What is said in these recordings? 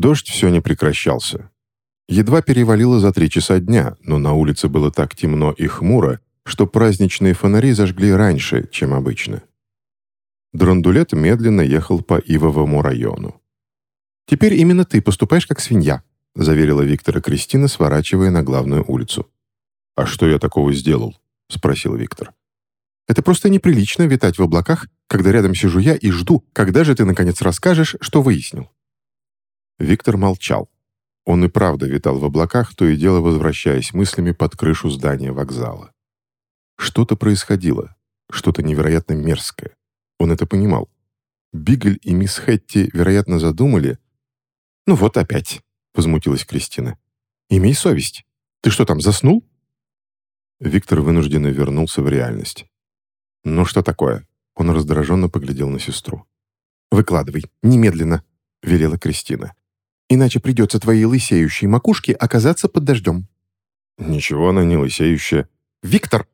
Дождь все не прекращался. Едва перевалило за три часа дня, но на улице было так темно и хмуро, что праздничные фонари зажгли раньше, чем обычно. Драндулет медленно ехал по Ивовому району. «Теперь именно ты поступаешь как свинья», заверила Виктора Кристина, сворачивая на главную улицу. «А что я такого сделал?» спросил Виктор. «Это просто неприлично витать в облаках, когда рядом сижу я и жду, когда же ты, наконец, расскажешь, что выяснил». Виктор молчал. Он и правда витал в облаках, то и дело возвращаясь мыслями под крышу здания вокзала. Что-то происходило, что-то невероятно мерзкое. Он это понимал. Бигль и мисс Хэтти, вероятно, задумали... «Ну вот опять», — возмутилась Кристина. «Имей совесть. Ты что там, заснул?» Виктор вынужденно вернулся в реальность. «Ну что такое?» Он раздраженно поглядел на сестру. «Выкладывай, немедленно», — велела Кристина. «Иначе придется твоей лысеющей макушке оказаться под дождем». «Ничего она не лысеющая». «Виктор!»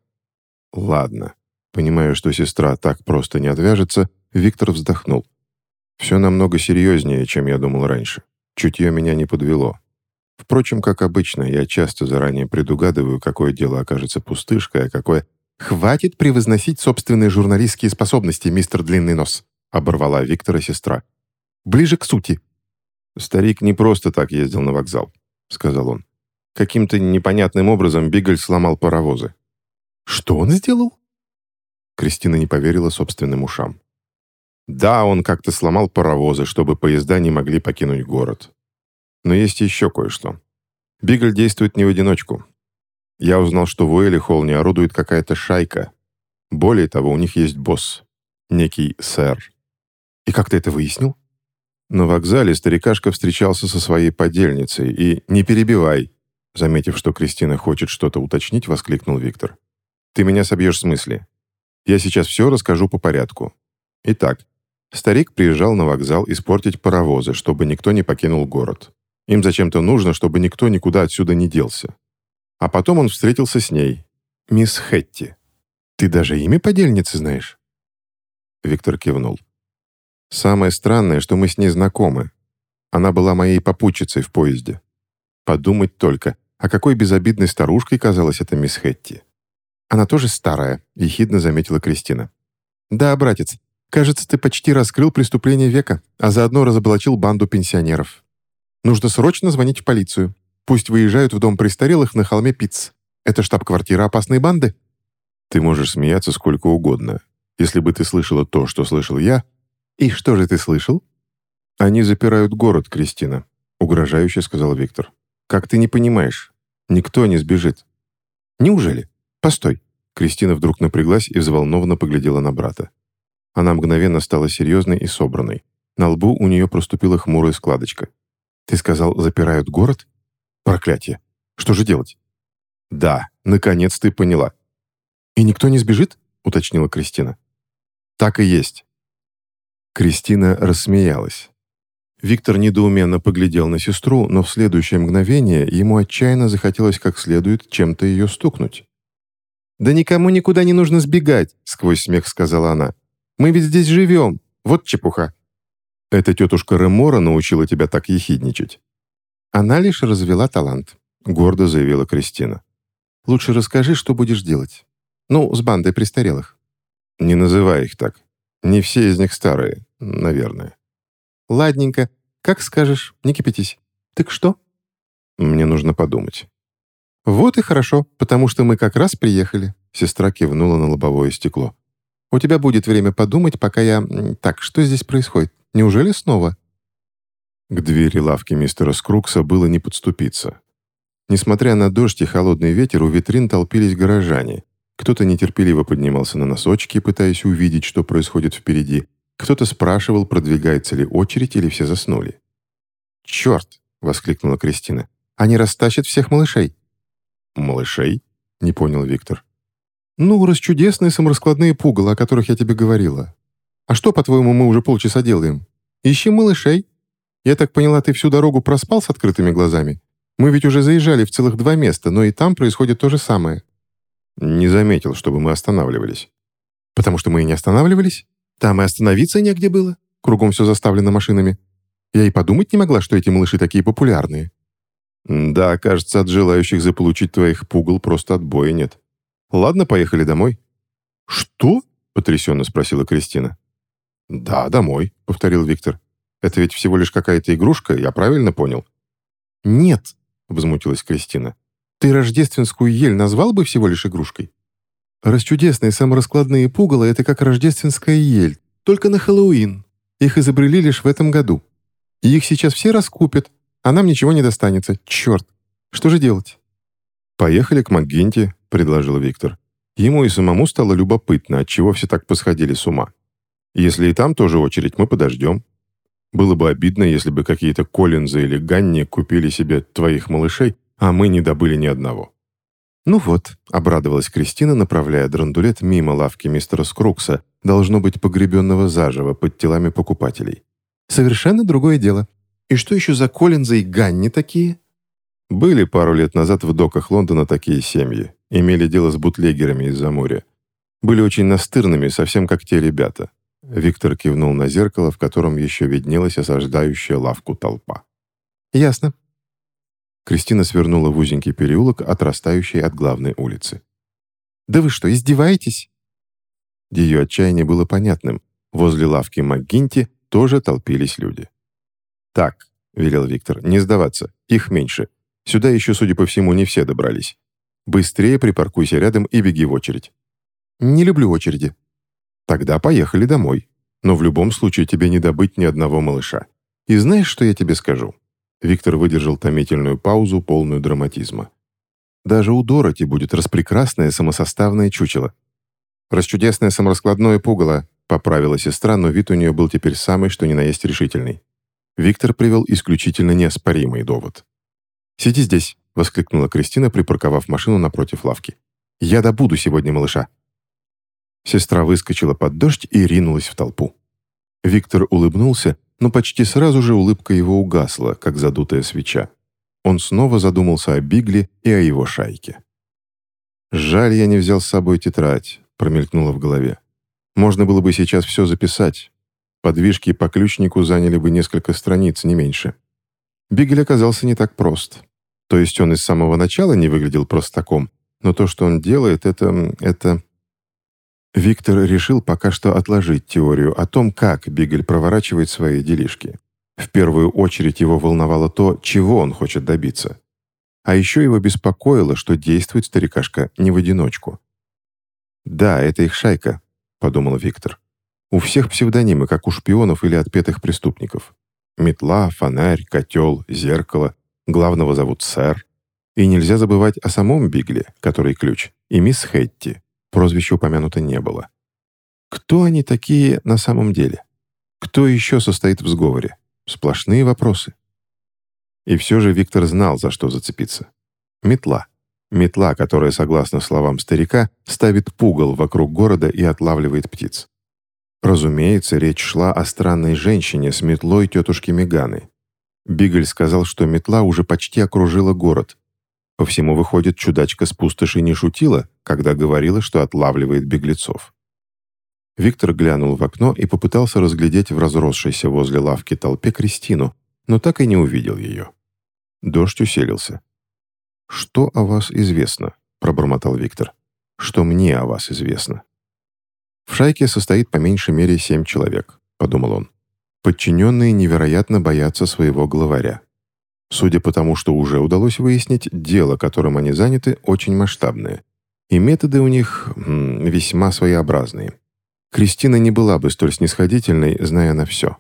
Ладно. Понимая, что сестра так просто не отвяжется, Виктор вздохнул. Все намного серьезнее, чем я думал раньше. Чутье меня не подвело. Впрочем, как обычно, я часто заранее предугадываю, какое дело окажется пустышкой, а какое... «Хватит превозносить собственные журналистские способности, мистер Длинный Нос», оборвала Виктора сестра. «Ближе к сути». «Старик не просто так ездил на вокзал», — сказал он. Каким-то непонятным образом Бигль сломал паровозы. «Что он сделал?» Кристина не поверила собственным ушам. Да, он как-то сломал паровозы, чтобы поезда не могли покинуть город. Но есть еще кое-что. Бигль действует не в одиночку. Я узнал, что в Уэлли Холне орудует какая-то шайка. Более того, у них есть босс. Некий сэр. И как ты это выяснил? На вокзале старикашка встречался со своей подельницей и «не перебивай», заметив, что Кристина хочет что-то уточнить, воскликнул Виктор. Ты меня собьешь с мысли. Я сейчас все расскажу по порядку. Итак, старик приезжал на вокзал испортить паровозы, чтобы никто не покинул город. Им зачем-то нужно, чтобы никто никуда отсюда не делся. А потом он встретился с ней, мисс Хетти. Ты даже имя подельницы знаешь? Виктор кивнул. Самое странное, что мы с ней знакомы. Она была моей попутчицей в поезде. Подумать только, а какой безобидной старушкой казалась эта мисс Хетти. Она тоже старая», — ехидно заметила Кристина. «Да, братец, кажется, ты почти раскрыл преступление века, а заодно разоблачил банду пенсионеров. Нужно срочно звонить в полицию. Пусть выезжают в дом престарелых на холме Пиц. Это штаб-квартира опасной банды?» «Ты можешь смеяться сколько угодно. Если бы ты слышала то, что слышал я...» «И что же ты слышал?» «Они запирают город, Кристина», — угрожающе сказал Виктор. «Как ты не понимаешь? Никто не сбежит». «Неужели?» «Постой!» Кристина вдруг напряглась и взволнованно поглядела на брата. Она мгновенно стала серьезной и собранной. На лбу у нее проступила хмурая складочка. «Ты сказал, запирают город? Проклятие! Что же делать?» «Да, наконец ты поняла». «И никто не сбежит?» — уточнила Кристина. «Так и есть». Кристина рассмеялась. Виктор недоуменно поглядел на сестру, но в следующее мгновение ему отчаянно захотелось как следует чем-то ее стукнуть. «Да никому никуда не нужно сбегать», — сквозь смех сказала она. «Мы ведь здесь живем. Вот чепуха». «Это тетушка Ремора научила тебя так ехидничать?» «Она лишь развела талант», — гордо заявила Кристина. «Лучше расскажи, что будешь делать. Ну, с бандой престарелых». «Не называй их так. Не все из них старые, наверное». «Ладненько. Как скажешь, не кипятись. Так что?» «Мне нужно подумать». «Вот и хорошо, потому что мы как раз приехали», — сестра кивнула на лобовое стекло. «У тебя будет время подумать, пока я... Так, что здесь происходит? Неужели снова?» К двери лавки мистера Скрукса было не подступиться. Несмотря на дождь и холодный ветер, у витрин толпились горожане. Кто-то нетерпеливо поднимался на носочки, пытаясь увидеть, что происходит впереди. Кто-то спрашивал, продвигается ли очередь или все заснули. «Черт!» — воскликнула Кристина. «Они растащат всех малышей!» «Малышей?» — не понял Виктор. «Ну, расчудесные самораскладные пугало, о которых я тебе говорила. А что, по-твоему, мы уже полчаса делаем? Ищи малышей. Я так поняла, ты всю дорогу проспал с открытыми глазами? Мы ведь уже заезжали в целых два места, но и там происходит то же самое». «Не заметил, чтобы мы останавливались». «Потому что мы и не останавливались. Там и остановиться негде было. Кругом все заставлено машинами. Я и подумать не могла, что эти малыши такие популярные». «Да, кажется, от желающих заполучить твоих пугал просто отбоя нет. Ладно, поехали домой». «Что?» — потрясенно спросила Кристина. «Да, домой», — повторил Виктор. «Это ведь всего лишь какая-то игрушка, я правильно понял?» «Нет», — возмутилась Кристина. «Ты рождественскую ель назвал бы всего лишь игрушкой?» «Расчудесные самораскладные пугало — это как рождественская ель, только на Хэллоуин. Их изобрели лишь в этом году. И их сейчас все раскупят, а нам ничего не достанется. Черт! Что же делать?» «Поехали к МакГинти», — предложил Виктор. Ему и самому стало любопытно, отчего все так посходили с ума. «Если и там тоже очередь, мы подождем. Было бы обидно, если бы какие-то Коллинзы или Ганни купили себе твоих малышей, а мы не добыли ни одного». «Ну вот», — обрадовалась Кристина, направляя драндулет мимо лавки мистера Скрукса, должно быть погребенного заживо под телами покупателей. «Совершенно другое дело. И что еще за Коллинзы и Ганни такие?» Были пару лет назад в доках Лондона такие семьи. Имели дело с бутлегерами из-за моря. Были очень настырными, совсем как те ребята. Виктор кивнул на зеркало, в котором еще виднелась осаждающая лавку толпа. «Ясно. Кристина свернула в узенький переулок, отрастающий от главной улицы. «Да вы что, издеваетесь?» Ее отчаяние было понятным. Возле лавки МакГинти тоже толпились люди. «Так», — велел Виктор, — «не сдаваться. Их меньше. Сюда еще, судя по всему, не все добрались. Быстрее припаркуйся рядом и беги в очередь». «Не люблю очереди». «Тогда поехали домой. Но в любом случае тебе не добыть ни одного малыша. И знаешь, что я тебе скажу? Виктор выдержал томительную паузу, полную драматизма. Даже у Дороти будет распрекрасное самосоставное чучело. «Расчудесное самораскладное пугало», — поправила сестра, но вид у нее был теперь самый, что ни на есть решительный. Виктор привел исключительно неоспоримый довод. «Сиди здесь», — воскликнула Кристина, припарковав машину напротив лавки. «Я добуду сегодня малыша». Сестра выскочила под дождь и ринулась в толпу. Виктор улыбнулся, но почти сразу же улыбка его угасла, как задутая свеча. Он снова задумался о Бигле и о его шайке. «Жаль, я не взял с собой тетрадь», — промелькнуло в голове. «Можно было бы сейчас все записать. Подвижки по ключнику заняли бы несколько страниц, не меньше». Бигль оказался не так прост. То есть он и с самого начала не выглядел простаком, но то, что он делает, это... это... Виктор решил пока что отложить теорию о том, как Бигль проворачивает свои делишки. В первую очередь его волновало то, чего он хочет добиться. А еще его беспокоило, что действует старикашка не в одиночку. «Да, это их шайка», — подумал Виктор. «У всех псевдонимы, как у шпионов или отпетых преступников. Метла, фонарь, котел, зеркало. Главного зовут сэр. И нельзя забывать о самом Бигле, который ключ, и мисс Хэтти, прозвища упомянуто не было. Кто они такие на самом деле? Кто еще состоит в сговоре? Сплошные вопросы. И все же Виктор знал, за что зацепиться. Метла. Метла, которая, согласно словам старика, ставит пугал вокруг города и отлавливает птиц. Разумеется, речь шла о странной женщине с метлой тетушки Меганы. Бигль сказал, что метла уже почти окружила город, по всему выходит, чудачка с пустоши не шутила, когда говорила, что отлавливает беглецов. Виктор глянул в окно и попытался разглядеть в разросшейся возле лавки толпе Кристину, но так и не увидел ее. Дождь усилился. «Что о вас известно?» — пробормотал Виктор. «Что мне о вас известно?» «В шайке состоит по меньшей мере семь человек», — подумал он. «Подчиненные невероятно боятся своего главаря. Судя по тому, что уже удалось выяснить, дело, которым они заняты, очень масштабное. И методы у них м, весьма своеобразные. Кристина не была бы столь снисходительной, зная на все.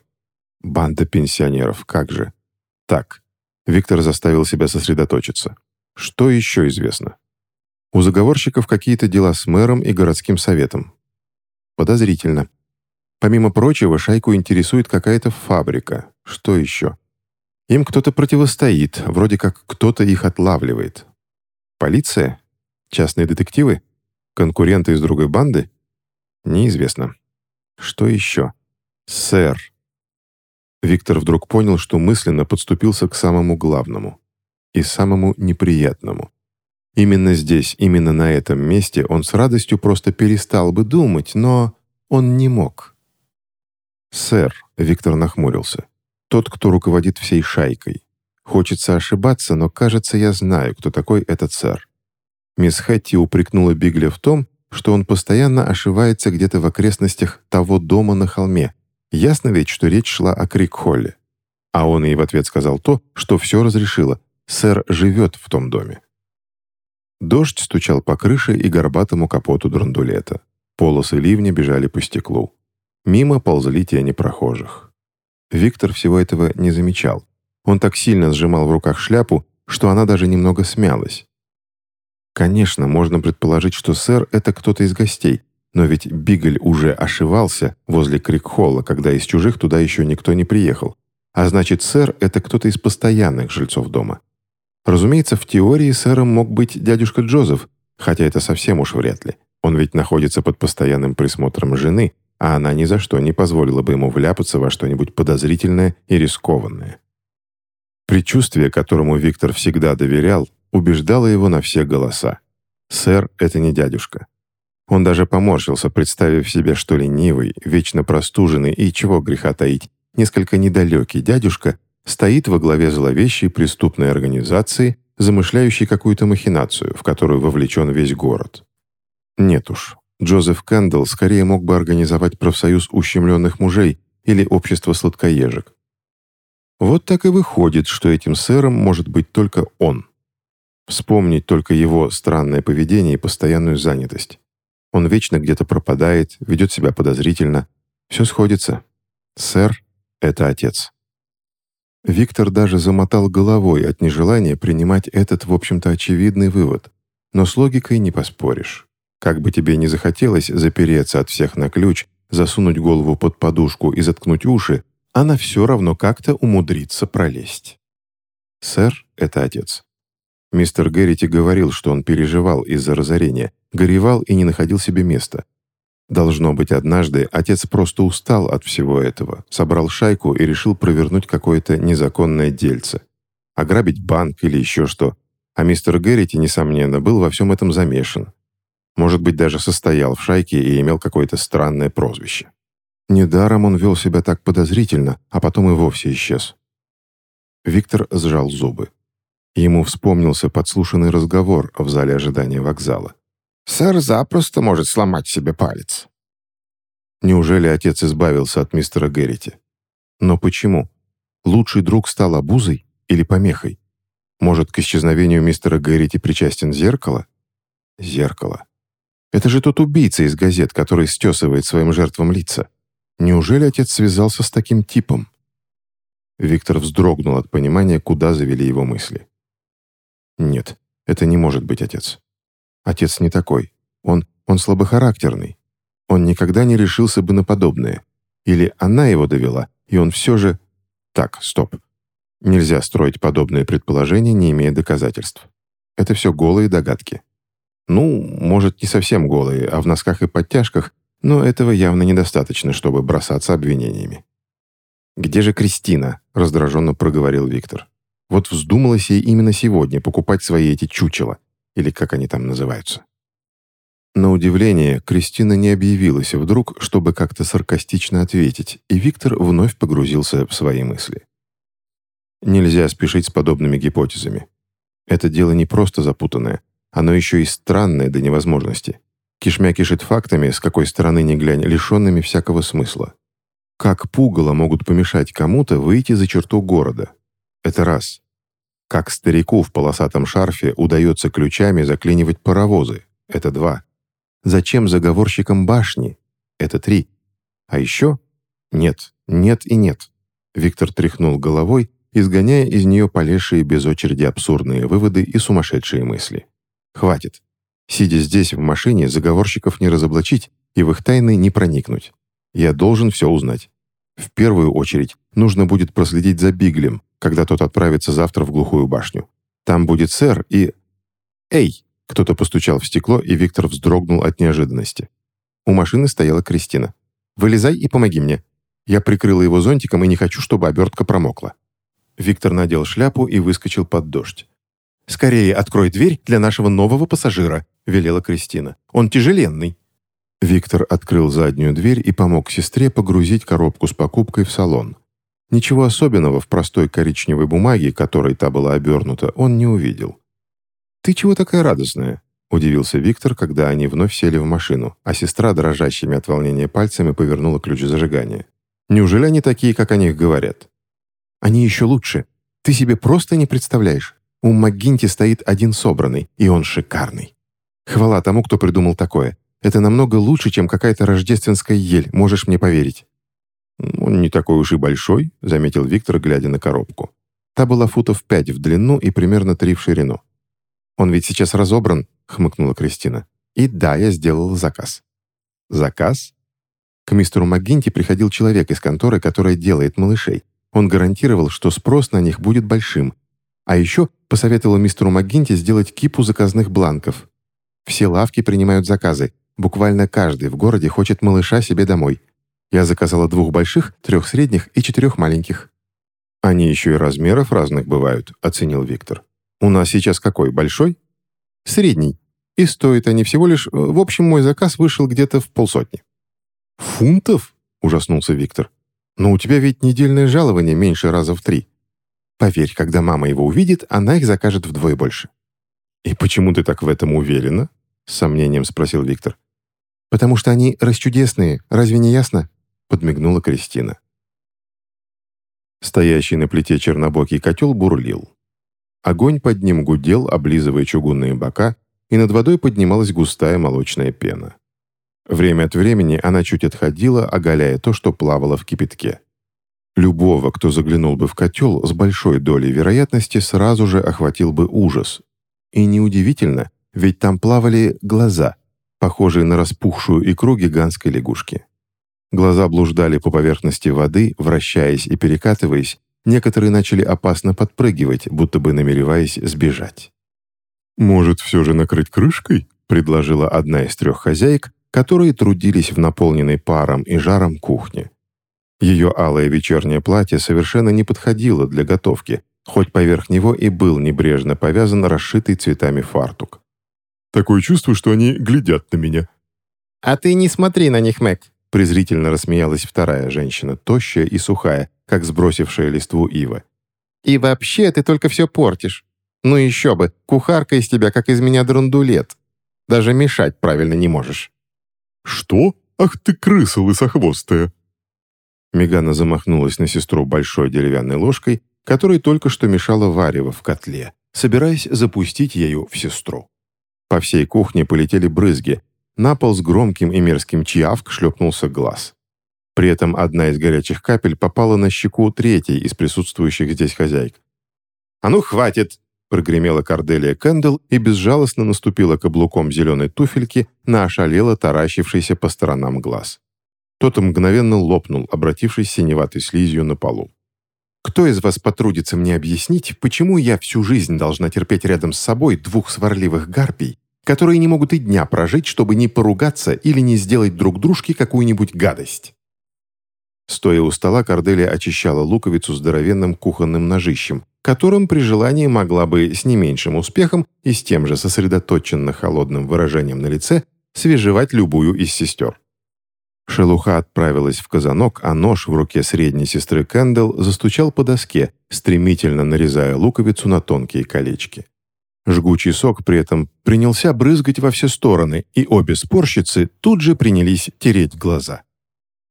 Банда пенсионеров, как же. Так, Виктор заставил себя сосредоточиться. Что еще известно? У заговорщиков какие-то дела с мэром и городским советом. Подозрительно. Помимо прочего, шайку интересует какая-то фабрика. Что еще? Им кто-то противостоит, вроде как кто-то их отлавливает. Полиция? Частные детективы? Конкуренты из другой банды? Неизвестно. Что еще? Сэр. Виктор вдруг понял, что мысленно подступился к самому главному и самому неприятному. Именно здесь, именно на этом месте он с радостью просто перестал бы думать, но он не мог. «Сэр», — Виктор нахмурился, Тот, кто руководит всей шайкой. Хочется ошибаться, но, кажется, я знаю, кто такой этот сэр. Мисс Хэтти упрекнула Бигля в том, что он постоянно ошивается где-то в окрестностях того дома на холме. Ясно ведь, что речь шла о Крикхолле. А он ей в ответ сказал то, что все разрешило. Сэр живет в том доме. Дождь стучал по крыше и горбатому капоту драндулета. Полосы ливня бежали по стеклу. Мимо ползли тени прохожих. Виктор всего этого не замечал. Он так сильно сжимал в руках шляпу, что она даже немного смялась. Конечно, можно предположить, что сэр — это кто-то из гостей, но ведь Бигль уже ошивался возле Крикхолла, когда из чужих туда еще никто не приехал. А значит, сэр — это кто-то из постоянных жильцов дома. Разумеется, в теории сэром мог быть дядюшка Джозеф, хотя это совсем уж вряд ли. Он ведь находится под постоянным присмотром жены, а она ни за что не позволила бы ему вляпаться во что-нибудь подозрительное и рискованное. Предчувствие, которому Виктор всегда доверял, убеждало его на все голоса. «Сэр, это не дядюшка». Он даже поморщился, представив себе, что ленивый, вечно простуженный и, чего греха таить, несколько недалекий дядюшка стоит во главе зловещей преступной организации, замышляющей какую-то махинацию, в которую вовлечен весь город. Нет уж, Джозеф Кэндалл скорее мог бы организовать профсоюз ущемленных мужей или общество сладкоежек. Вот так и выходит, что этим сэром может быть только он. Вспомнить только его странное поведение и постоянную занятость. Он вечно где-то пропадает, ведет себя подозрительно. Все сходится. Сэр — это отец. Виктор даже замотал головой от нежелания принимать этот, в общем-то, очевидный вывод. Но с логикой не поспоришь. Как бы тебе ни захотелось запереться от всех на ключ, засунуть голову под подушку и заткнуть уши, она все равно как-то умудрится пролезть. Сэр — это отец. Мистер Гэррити говорил, что он переживал из-за разорения, горевал и не находил себе места. Должно быть, однажды отец просто устал от всего этого, собрал шайку и решил провернуть какое-то незаконное дельце. Ограбить банк или еще что. А мистер Гэррити, несомненно, был во всем этом замешан. Может быть, даже состоял в шайке и имел какое-то странное прозвище. Недаром он вел себя так подозрительно, а потом и вовсе исчез. Виктор сжал зубы. Ему вспомнился подслушанный разговор в зале ожидания вокзала. «Сэр запросто может сломать себе палец». Неужели отец избавился от мистера Геррити? Но почему? Лучший друг стал обузой или помехой? Может, к исчезновению мистера Геррити причастен зеркало? Зеркало. Это же тот убийца из газет, который стесывает своим жертвам лица. Неужели отец связался с таким типом? Виктор вздрогнул от понимания, куда завели его мысли. Нет, это не может быть отец. Отец не такой. Он, он слабохарактерный. Он никогда не решился бы на подобное. Или она его довела, и он все же... Так, стоп. Нельзя строить подобные предположения, не имея доказательств. Это все голые догадки. Ну, может, не совсем голые, а в носках и подтяжках, но этого явно недостаточно, чтобы бросаться обвинениями. «Где же Кристина?» — раздраженно проговорил Виктор. «Вот вздумалось ей именно сегодня покупать свои эти чучела, или как они там называются». На удивление, Кристина не объявилась вдруг, чтобы как-то саркастично ответить, и Виктор вновь погрузился в свои мысли. Нельзя спешить с подобными гипотезами. Это дело не просто запутанное, оно еще и странное до невозможности. Кишмя кишит фактами, с какой стороны ни глянь, лишенными всякого смысла. Как пугало могут помешать кому-то выйти за черту города? Это раз. Как старику в полосатом шарфе удается ключами заклинивать паровозы? Это два. Зачем заговорщикам башни? Это три. А еще? Нет, нет и нет. Виктор тряхнул головой, изгоняя из нее полезшие без очереди абсурдные выводы и сумасшедшие мысли. Хватит. Сидя здесь, в машине, заговорщиков не разоблачить и в их тайны не проникнуть. Я должен все узнать. В первую очередь нужно будет проследить за Биглем, когда тот отправится завтра в глухую башню. Там будет сэр и... «Эй!» — кто-то постучал в стекло, и Виктор вздрогнул от неожиданности. У машины стояла Кристина. «Вылезай и помоги мне. Я прикрыла его зонтиком и не хочу, чтобы обертка промокла». Виктор надел шляпу и выскочил под дождь. «Скорее открой дверь для нашего нового пассажира», — велела Кристина. «Он тяжеленный». Виктор открыл заднюю дверь и помог сестре погрузить коробку с покупкой в салон. ничего особенного в простой коричневой бумаге, которой та была обернута, он не увидел. «Ты чего такая радостная?» — удивился Виктор, когда они вновь сели в машину, а сестра дрожащими от волнения пальцами повернула ключ зажигания. «Неужели они такие, как о них говорят?» «Они еще лучше. Ты себе просто не представляешь. У МакГинти стоит один собранный, и он шикарный. Хвала тому, кто придумал такое. Это намного лучше, чем какая-то рождественская ель, можешь мне поверить». «Он не такой уж и большой», — заметил Виктор, глядя на коробку. Та была футов пять в длину и примерно три в ширину. «Он ведь сейчас разобран», — хмыкнула Кристина. «И да, я сделал заказ». «Заказ?» К мистеру МакГинти приходил человек из конторы, которая делает малышей. Он гарантировал, что спрос на них будет большим. А еще посоветовал мистеру МакГинти сделать кипу заказных бланков. Все лавки принимают заказы. Буквально каждый в городе хочет малыша себе домой. Я заказала двух больших, трех средних и четырех маленьких. «Они еще и размеров разных бывают», — оценил Виктор. «У нас сейчас какой, большой?» «Средний. И стоят они всего лишь... Э, в общем, мой заказ вышел где-то в полсотни». «Фунтов?» — ужаснулся Виктор. «Но у тебя ведь недельное жалование меньше раза в три. Поверь, когда мама его увидит, она их закажет вдвое больше». «И почему ты так в этом уверена?» — с сомнением спросил Виктор. «Потому что они расчудесные, разве не ясно?» — подмигнула Кристина. Стоящий на плите чернобокий котел бурлил. Огонь под ним гудел, облизывая чугунные бока, и над водой поднималась густая молочная пена. Время от времени она чуть отходила, оголяя то, что плавало в кипятке. Любого, кто заглянул бы в котел, с большой долей вероятности сразу же охватил бы ужас. И неудивительно, ведь там плавали глаза, похожие на распухшую икру гигантской лягушки. Глаза блуждали по поверхности воды, вращаясь и перекатываясь, некоторые начали опасно подпрыгивать, будто бы намереваясь сбежать. «Может, все же накрыть крышкой?» — предложила одна из трех хозяек, которые трудились в наполненной паром и жаром кухне. Ее алое вечернее платье совершенно не подходило для готовки, хоть поверх него и был небрежно повязан расшитый цветами фартук. «Такое чувство, что они глядят на меня». «А ты не смотри на них, Мэг», презрительно рассмеялась вторая женщина, тощая и сухая, как сбросившая листву ива. «И вообще ты только все портишь. Ну еще бы, кухарка из тебя, как из меня драндулет. Даже мешать правильно не можешь». «Что? Ах ты крыса лысохвостая!» Мегана замахнулась на сестру большой деревянной ложкой, которой только что мешала варево в котле, собираясь запустить ею в сестру. По всей кухне полетели брызги, на пол с громким и мерзким чьявк шлепнулся глаз. При этом одна из горячих капель попала на щеку третьей из присутствующих здесь хозяек. «А ну, хватит!» — прогремела Корделия Кэндл и безжалостно наступила каблуком зеленой туфельки на ошалело таращившийся по сторонам глаз. Тот мгновенно лопнул, обратившись синеватой слизью на полу. «Кто из вас потрудится мне объяснить, почему я всю жизнь должна терпеть рядом с собой двух сварливых гарпий, которые не могут и дня прожить, чтобы не поругаться или не сделать друг дружке какую-нибудь гадость. Стоя у стола, Корделия очищала луковицу здоровенным кухонным ножищем, которым при желании могла бы с не меньшим успехом и с тем же сосредоточенно холодным выражением на лице свежевать любую из сестер. Шелуха отправилась в казанок, а нож в руке средней сестры Кэндл застучал по доске, стремительно нарезая луковицу на тонкие колечки. Жгучий сок при этом принялся брызгать во все стороны, и обе спорщицы тут же принялись тереть глаза.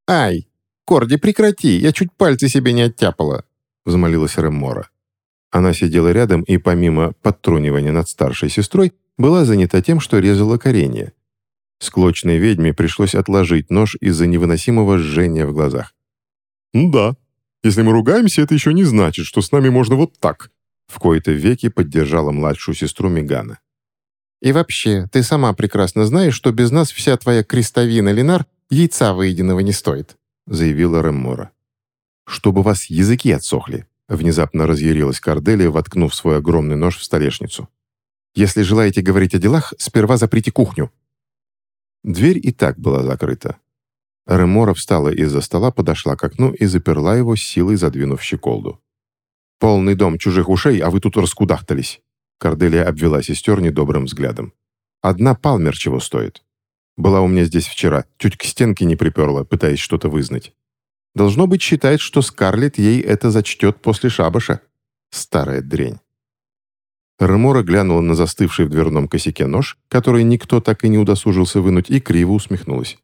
«Ай! Корди, прекрати! Я чуть пальцы себе не оттяпала!» — взмолилась Реммора. Она сидела рядом и, помимо подтрунивания над старшей сестрой, была занята тем, что резала коренья. Склочной ведьме пришлось отложить нож из-за невыносимого жжения в глазах. «Ну да. Если мы ругаемся, это еще не значит, что с нами можно вот так», в кои-то веки поддержала младшую сестру Мегана. «И вообще, ты сама прекрасно знаешь, что без нас вся твоя крестовина Ленар яйца выеденного не стоит», заявила Реммора. «Чтобы вас языки отсохли», внезапно разъярилась Корделия, воткнув свой огромный нож в столешницу. «Если желаете говорить о делах, сперва заприте кухню». Дверь и так была закрыта. Ремора встала из-за стола, подошла к окну и заперла его силой, задвинув щеколду. «Полный дом чужих ушей, а вы тут раскудахтались!» Корделия обвела сестер недобрым взглядом. «Одна Палмер чего стоит? Была у меня здесь вчера, чуть к стенке не приперла, пытаясь что-то вызнать. Должно быть, считает, что Скарлетт ей это зачтет после шабаша. Старая дрень. Ремора глянула на застывший в дверном косяке нож, который никто так и не удосужился вынуть, и криво усмехнулась.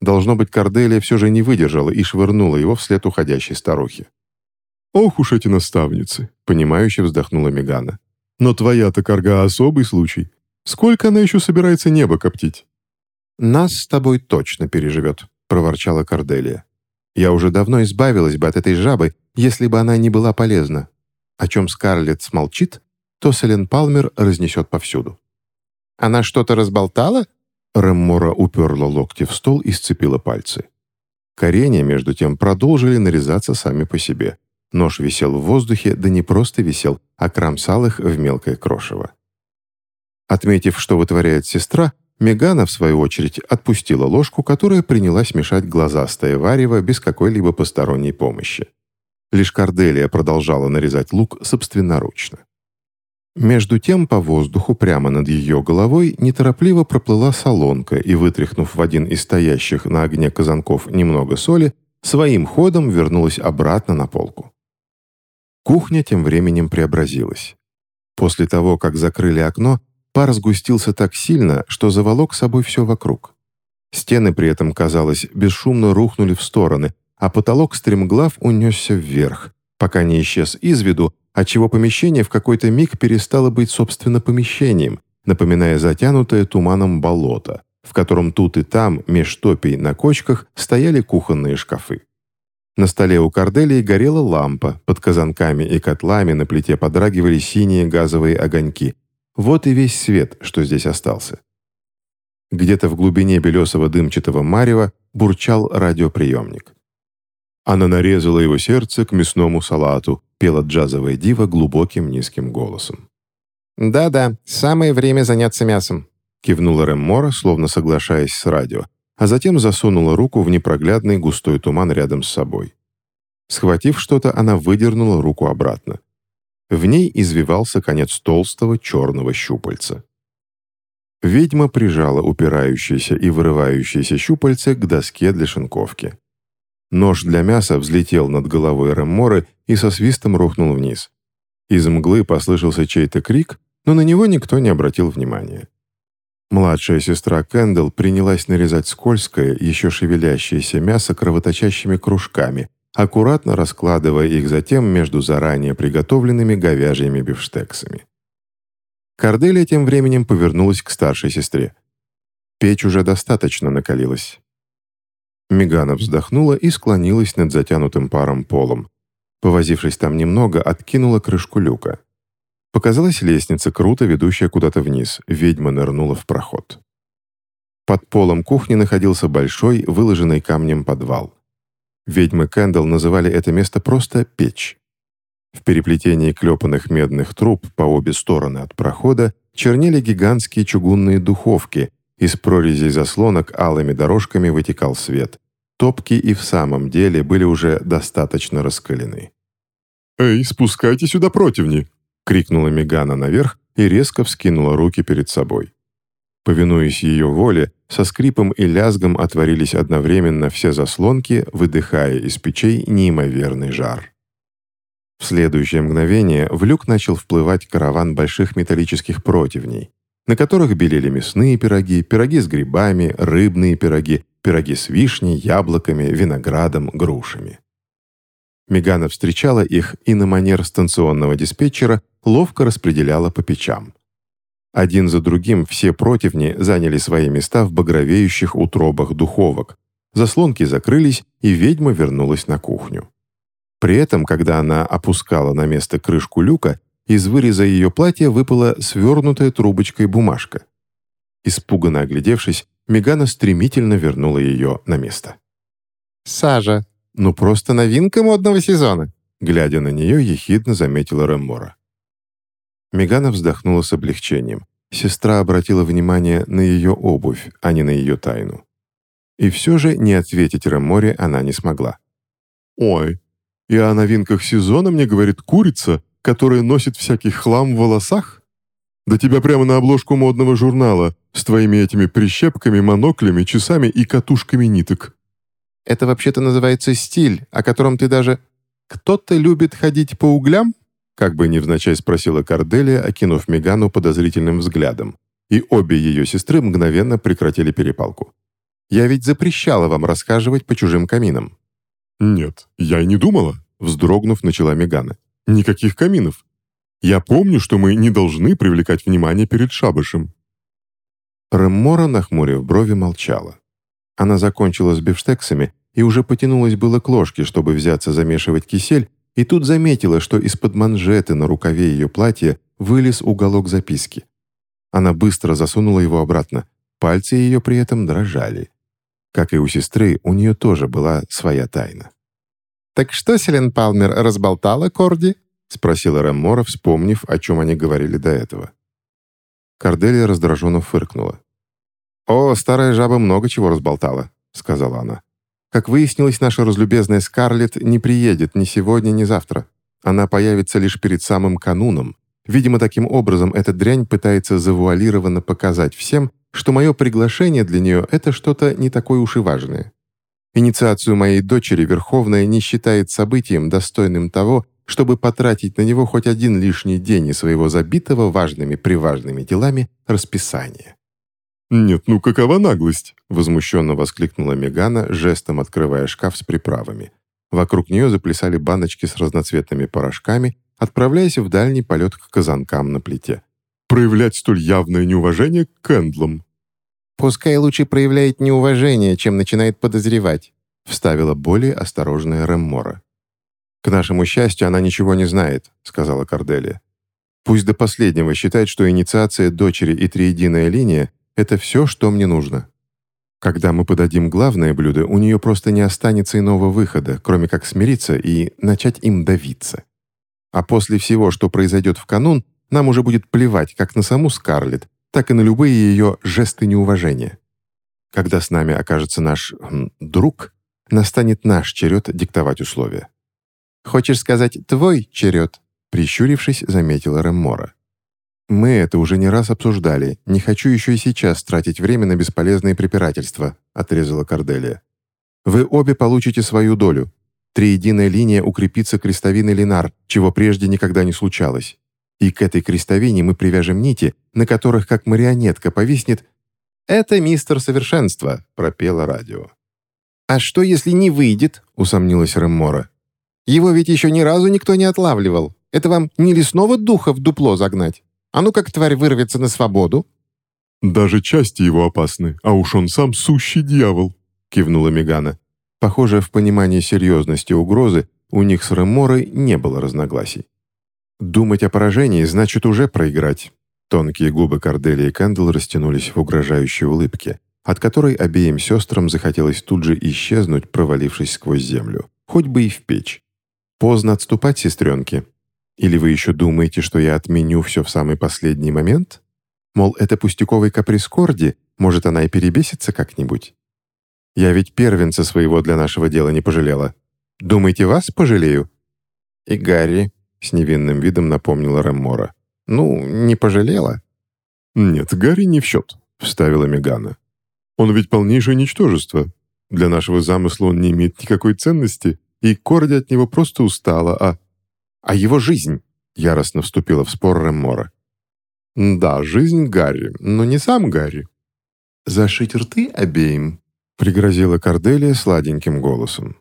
Должно быть, Корделия все же не выдержала и швырнула его вслед уходящей старухи. «Ох уж эти наставницы!» — понимающе вздохнула Мегана. «Но твоя-то корга особый случай. Сколько она еще собирается небо коптить?» «Нас с тобой точно переживет», — проворчала Корделия. «Я уже давно избавилась бы от этой жабы, если бы она не была полезна. О чем Скарлетт смолчит, то Селен Палмер разнесет повсюду». «Она что-то разболтала?» Реммора уперла локти в стол и сцепила пальцы. Коренья, между тем, продолжили нарезаться сами по себе. Нож висел в воздухе, да не просто висел, а кромсал их в мелкое крошево. Отметив, что вытворяет сестра, Мегана, в свою очередь, отпустила ложку, которая принялась мешать глазастое варево без какой-либо посторонней помощи. Лишь Корделия продолжала нарезать лук собственноручно. Между тем по воздуху прямо над ее головой неторопливо проплыла солонка и, вытряхнув в один из стоящих на огне казанков немного соли, своим ходом вернулась обратно на полку. Кухня тем временем преобразилась. После того, как закрыли окно, пар сгустился так сильно, что заволок собой все вокруг. Стены при этом, казалось, бесшумно рухнули в стороны, а потолок стремглав унесся вверх, пока не исчез из виду, отчего помещение в какой-то миг перестало быть собственно помещением, напоминая затянутое туманом болото, в котором тут и там, меж топей на кочках, стояли кухонные шкафы. На столе у Корделии горела лампа, под казанками и котлами на плите подрагивали синие газовые огоньки. Вот и весь свет, что здесь остался. Где-то в глубине белесого дымчатого марева бурчал радиоприемник. Она нарезала его сердце к мясному салату, пела джазовая дива глубоким низким голосом. «Да-да, самое время заняться мясом», кивнула Реммора, словно соглашаясь с радио, а затем засунула руку в непроглядный густой туман рядом с собой. Схватив что-то, она выдернула руку обратно. В ней извивался конец толстого черного щупальца. Ведьма прижала упирающееся и вырывающееся щупальце к доске для шинковки. Нож для мяса взлетел над головой Ремморы и со свистом рухнул вниз. Из мглы послышался чей-то крик, но на него никто не обратил внимания. Младшая сестра Кэндл принялась нарезать скользкое, еще шевелящееся мясо кровоточащими кружками, аккуратно раскладывая их затем между заранее приготовленными говяжьими бифштексами. Корделия тем временем повернулась к старшей сестре. Печь уже достаточно накалилась. Мегана вздохнула и склонилась над затянутым паром полом. Повозившись там немного, откинула крышку люка. Показалась лестница, круто ведущая куда-то вниз. Ведьма нырнула в проход. Под полом кухни находился большой, выложенный камнем подвал. Ведьмы Кэндалл называли это место просто «печь». В переплетении клепанных медных труб по обе стороны от прохода чернели гигантские чугунные духовки, из прорезей заслонок алыми дорожками вытекал свет. Топки и в самом деле были уже достаточно раскалены. «Эй, спускайте сюда противни!» — крикнула Мегана наверх и резко вскинула руки перед собой. Повинуясь ее воле, со скрипом и лязгом отворились одновременно все заслонки, выдыхая из печей неимоверный жар. В следующее мгновение в люк начал вплывать караван больших металлических противней на которых белели мясные пироги, пироги с грибами, рыбные пироги, пироги с вишней, яблоками, виноградом, грушами. Мегана встречала их и на манер станционного диспетчера ловко распределяла по печам. Один за другим все противни заняли свои места в багровеющих утробах духовок. Заслонки закрылись, и ведьма вернулась на кухню. При этом, когда она опускала на место крышку люка, из выреза ее платья выпала свернутая трубочкой бумажка. Испуганно оглядевшись, Мегана стремительно вернула ее на место. «Сажа, ну просто новинка модного сезона!» Глядя на нее, ехидно заметила Реммора. Мегана вздохнула с облегчением. Сестра обратила внимание на ее обувь, а не на ее тайну. И все же не ответить Ремморе она не смогла. «Ой, и о новинках сезона мне говорит курица, которая носит всякий хлам в волосах? Да тебя прямо на обложку модного журнала с твоими этими прищепками, моноклями, часами и катушками ниток. Это вообще-то называется стиль, о котором ты даже... Кто-то любит ходить по углям?» Как бы невзначай спросила Корделия, окинув Мегану подозрительным взглядом. И обе ее сестры мгновенно прекратили перепалку. «Я ведь запрещала вам расхаживать по чужим каминам». «Нет, я и не думала», — вздрогнув, начала Мегана. «Никаких каминов. Я помню, что мы не должны привлекать внимание перед шабышем». Реммора, нахмурив брови, молчала. Она закончила с бифштексами и уже потянулась было к ложке, чтобы взяться замешивать кисель, и тут заметила, что из-под манжеты на рукаве ее платья вылез уголок записки. Она быстро засунула его обратно. Пальцы ее при этом дрожали. Как и у сестры, у нее тоже была своя тайна. «Так что Селен Палмер разболтала Корди?» — спросила Реммора, вспомнив, о чем они говорили до этого. Корделия раздраженно фыркнула. «О, старая жаба много чего разболтала», — сказала она. «Как выяснилось, наша разлюбезная Скарлетт не приедет ни сегодня, ни завтра. Она появится лишь перед самым кануном. Видимо, таким образом эта дрянь пытается завуалированно показать всем, что мое приглашение для нее — это что-то не такое уж и важное. Инициацию моей дочери Верховная не считает событием, достойным того, чтобы потратить на него хоть один лишний день из своего забитого важными-приважными делами расписания. «Нет, ну какова наглость?» — возмущенно воскликнула Мегана, жестом открывая шкаф с приправами. Вокруг нее заплясали баночки с разноцветными порошками, отправляясь в дальний полет к казанкам на плите. «Проявлять столь явное неуважение к Кэндлам». «Пускай лучше проявляет неуважение, чем начинает подозревать», — вставила более осторожная Реммора. «К нашему счастью, она ничего не знает», — сказала Корделия. «Пусть до последнего считает, что инициация дочери и триединая линия — это все, что мне нужно. Когда мы подадим главное блюдо, у нее просто не останется иного выхода, кроме как смириться и начать им давиться. А после всего, что произойдет в канун, нам уже будет плевать как на саму Скарлетт, так и на любые ее жесты неуважения. Когда с нами окажется наш хм, друг, настанет наш черед диктовать условия. «Хочешь сказать, твой черед?» Прищурившись, заметила Реммора. «Мы это уже не раз обсуждали. Не хочу еще и сейчас тратить время на бесполезные препирательства», отрезала Корделия. «Вы обе получите свою долю. Триединая линия укрепится крестовиной Линар, чего прежде никогда не случалось. И к этой крестовине мы привяжем нити, на которых, как марионетка, повиснет «Это мистер Совершенство», — пропело радио. «А что, если не выйдет?» — усомнилась Реммора. Его ведь еще ни разу никто не отлавливал. Это вам не лесного духа в дупло загнать. А ну как тварь вырвется на свободу?» «Даже части его опасны, а уж он сам сущий дьявол», — кивнула Мегана. Похоже, в понимании серьезности угрозы у них с Реморой не было разногласий. «Думать о поражении значит уже проиграть». Тонкие губы Корделии и Кэндл растянулись в угрожающей улыбке, от которой обеим сестрам захотелось тут же исчезнуть, провалившись сквозь землю, хоть бы и в печь. Поздно отступать, сестренки. Или вы еще думаете, что я отменю все в самый последний момент? Мол, это пустяковый каприз Корди, может, она и перебесится как-нибудь? Я ведь первенца своего для нашего дела не пожалела. Думаете, вас пожалею?» «И Гарри», — с невинным видом напомнила Реммора. «Ну, не пожалела?» «Нет, Гарри не в счет», — вставила Мегана. «Он ведь полнейшее ничтожество. Для нашего замысла он не имеет никакой ценности и Корди от него просто устала, а... А его жизнь, яростно вступила в спор Реммора. Да, жизнь Гарри, но не сам Гарри. Зашить рты обеим, пригрозила Корделия сладеньким голосом.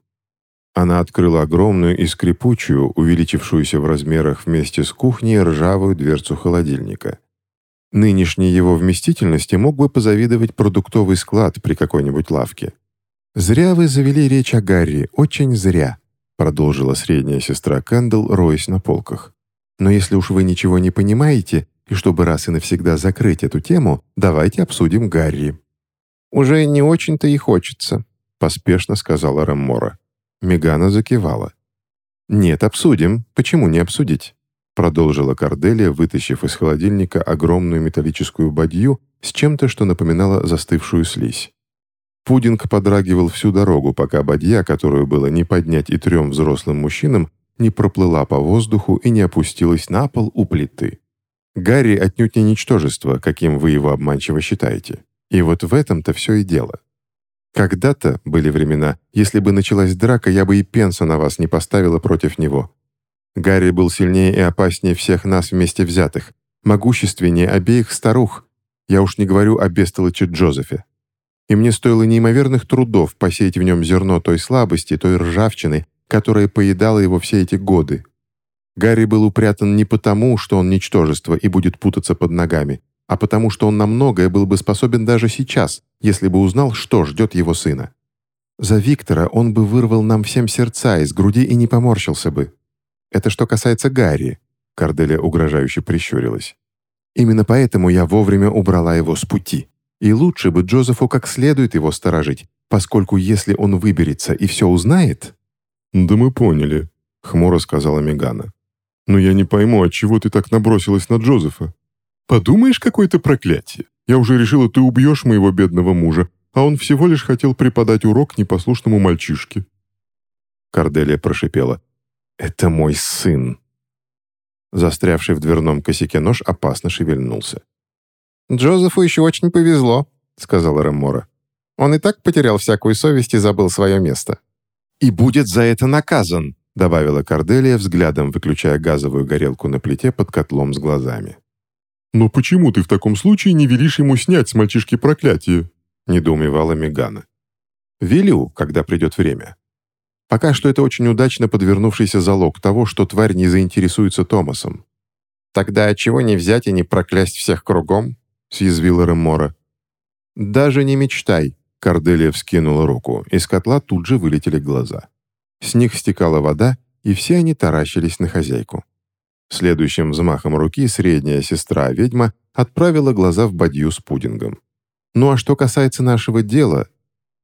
Она открыла огромную и скрипучую, увеличившуюся в размерах вместе с кухней, ржавую дверцу холодильника. Нынешней его вместительности мог бы позавидовать продуктовый склад при какой-нибудь лавке. «Зря вы завели речь о Гарри, очень зря», продолжила средняя сестра Кэндл, роясь на полках. «Но если уж вы ничего не понимаете, и чтобы раз и навсегда закрыть эту тему, давайте обсудим Гарри». «Уже не очень-то и хочется», — поспешно сказала Раммора. Мегана закивала. «Нет, обсудим. Почему не обсудить?» Продолжила Корделия, вытащив из холодильника огромную металлическую бадью с чем-то, что напоминало застывшую слизь. Пудинг подрагивал всю дорогу, пока бадья, которую было не поднять и трем взрослым мужчинам, не проплыла по воздуху и не опустилась на пол у плиты. Гарри отнюдь не ничтожество, каким вы его обманчиво считаете. И вот в этом-то все и дело. Когда-то были времена, если бы началась драка, я бы и пенса на вас не поставила против него. Гарри был сильнее и опаснее всех нас вместе взятых, могущественнее обеих старух. Я уж не говорю о бестолочи Джозефе. И мне стоило неимоверных трудов посеять в нем зерно той слабости, той ржавчины, которая поедала его все эти годы. Гарри был упрятан не потому, что он ничтожество и будет путаться под ногами, а потому что он на многое был бы способен даже сейчас, если бы узнал, что ждет его сына. За Виктора он бы вырвал нам всем сердца из груди и не поморщился бы. Это что касается Гарри. Корделия угрожающе прищурилась. Именно поэтому я вовремя убрала его с пути. И лучше бы Джозефу как следует его сторожить, поскольку если он выберется и все узнает... «Да мы поняли», — хмуро сказала Мегана. «Но я не пойму, от чего ты так набросилась на Джозефа? Подумаешь, какое-то проклятие. Я уже решила, ты убьешь моего бедного мужа, а он всего лишь хотел преподать урок непослушному мальчишке». Корделия прошипела. «Это мой сын». Застрявший в дверном косяке нож опасно шевельнулся. «Джозефу еще очень повезло», — сказала Реммора. «Он и так потерял всякую совесть и забыл свое место». «И будет за это наказан», — добавила Корделия, взглядом выключая газовую горелку на плите под котлом с глазами. «Но почему ты в таком случае не велишь ему снять с мальчишки проклятие?» — недоумевала Мегана. «Велю, когда придет время. Пока что это очень удачно подвернувшийся залог того, что тварь не заинтересуется Томасом. «Тогда чего не взять и не проклясть всех кругом?» — съязвила Ремора. «Даже не мечтай», — Корделия вскинула руку. Из котла тут же вылетели глаза. С них стекала вода, и все они таращились на хозяйку. Следующим взмахом руки средняя сестра-ведьма отправила глаза в бадью с пудингом. «Ну а что касается нашего дела,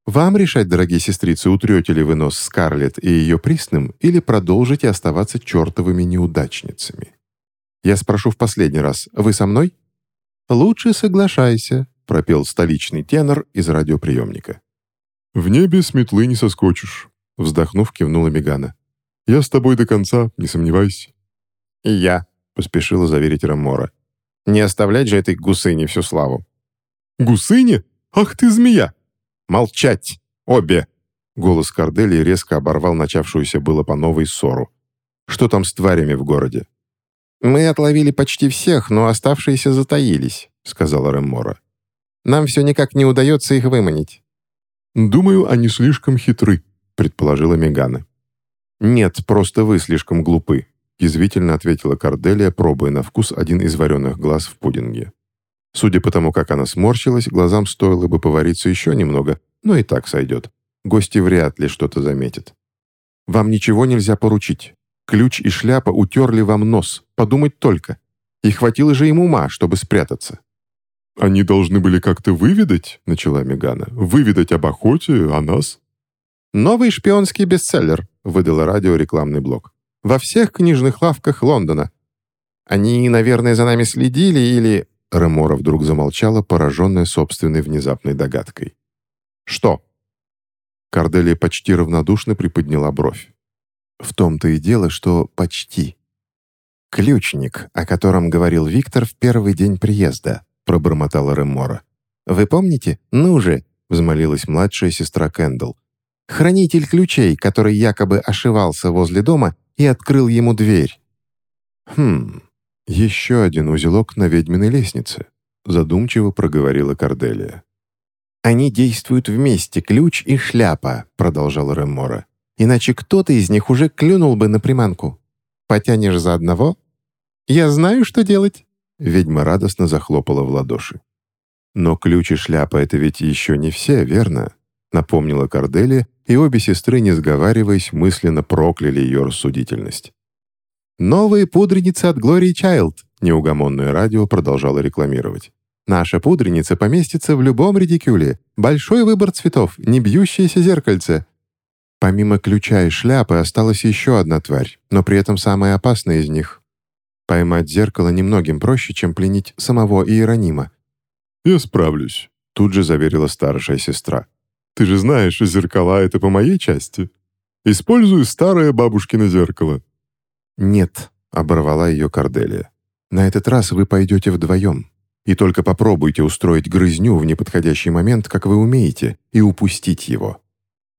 вам решать, дорогие сестрицы, утрете ли вы нос Скарлетт и ее присным или продолжите оставаться чертовыми неудачницами. Я спрошу в последний раз, вы со мной? Лучше соглашайся, пропел столичный тенор из радиоприемника. «В небе с метлы не соскочишь», — вздохнув, кивнула Мегана. «Я с тобой до конца, не сомневайся». «И я», — поспешила заверить Рамора. «Не оставлять же этой гусыне всю славу». «Гусыне? Ах ты змея!» «Молчать! Обе!» Голос Корделии резко оборвал начавшуюся было по новой ссору. «Что там с тварями в городе?» «Мы отловили почти всех, но оставшиеся затаились», — сказала Реммора. «Нам все никак не удается их выманить». «Думаю, они слишком хитры», — предположила Мегана. «Нет, просто вы слишком глупы», — язвительно ответила Корделия, пробуя на вкус один из вареных глаз в пудинге. Судя по тому, как она сморщилась, глазам стоило бы повариться еще немного, но и так сойдет. Гости вряд ли что-то заметят. «Вам ничего нельзя поручить. Ключ и шляпа утерли вам нос, подумать только. И хватило же им ума, чтобы спрятаться». «Они должны были как-то выведать», — начала Мегана. «Выведать об охоте, о нас». «Новый шпионский бестселлер», — выдала радио рекламный блок. «Во всех книжных лавках Лондона. Они, наверное, за нами следили или...» Ремора вдруг замолчала, пораженная собственной внезапной догадкой. «Что?» Корделия почти равнодушно приподняла бровь. «В том-то и дело, что почти». «Ключник, о котором говорил Виктор в первый день приезда», пробормотала Ремора. «Вы помните? Ну же!» взмолилась младшая сестра Кэндл. «Хранитель ключей, который якобы ошивался возле дома и открыл ему дверь». «Хм, «Еще один узелок на ведьминой лестнице», — задумчиво проговорила Корделия. «Они действуют вместе, ключ и шляпа», — продолжал Реммора. «Иначе кто-то из них уже клюнул бы на приманку. Потянешь за одного?» «Я знаю, что делать», — ведьма радостно захлопала в ладоши. «Но ключ и шляпа — это ведь еще не все, верно?» — напомнила Корделия, и обе сестры, не сговариваясь, мысленно прокляли ее рассудительность. «Новые пудреницы от Глории Чайлд», неугомонное радио продолжало рекламировать. «Наша пудреница поместится в любом редикюле. Большой выбор цветов, не бьющееся зеркальце». Помимо ключа и шляпы осталась еще одна тварь, но при этом самая опасная из них. Поймать зеркало немногим проще, чем пленить самого Иеронима. «Я справлюсь», — тут же заверила старшая сестра. «Ты же знаешь, зеркала — это по моей части. Использую старое бабушкино зеркало. «Нет», — оборвала ее Корделия. «На этот раз вы пойдете вдвоем. И только попробуйте устроить грызню в неподходящий момент, как вы умеете, и упустить его.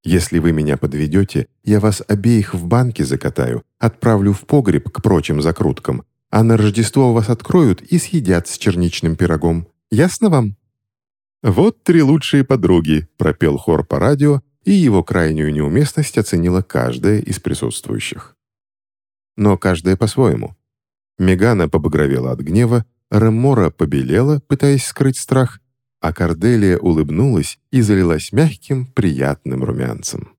Если вы меня подведете, я вас обеих в банке закатаю, отправлю в погреб к прочим закруткам, а на Рождество вас откроют и съедят с черничным пирогом. Ясно вам?» «Вот три лучшие подруги», — пропел хор по радио, и его крайнюю неуместность оценила каждая из присутствующих. Но каждая по-своему. Мегана побагровела от гнева, Реммора побелела, пытаясь скрыть страх, а Корделия улыбнулась и залилась мягким, приятным румянцем.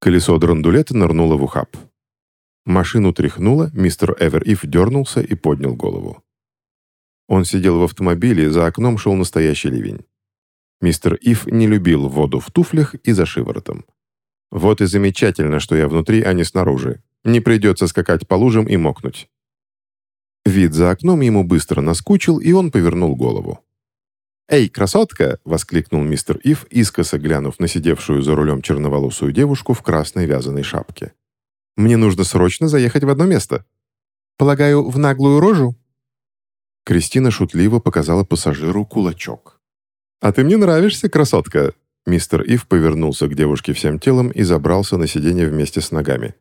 Колесо драндулета нырнуло в ухаб. Машину тряхнуло, мистер Эвериф дернулся и поднял голову. Он сидел в автомобиле, за окном шел настоящий ливень. Мистер Ив не любил воду в туфлях и за шиворотом. «Вот и замечательно, что я внутри, а не снаружи. Не придется скакать по лужам и мокнуть». Вид за окном ему быстро наскучил, и он повернул голову. «Эй, красотка!» — воскликнул мистер Ив, искоса глянув на сидевшую за рулем черноволосую девушку в красной вязаной шапке. «Мне нужно срочно заехать в одно место. Полагаю, в наглую рожу?» Кристина шутливо показала пассажиру кулачок. «А ты мне нравишься, красотка!» Мистер Ив повернулся к девушке всем телом и забрался на сиденье вместе с ногами.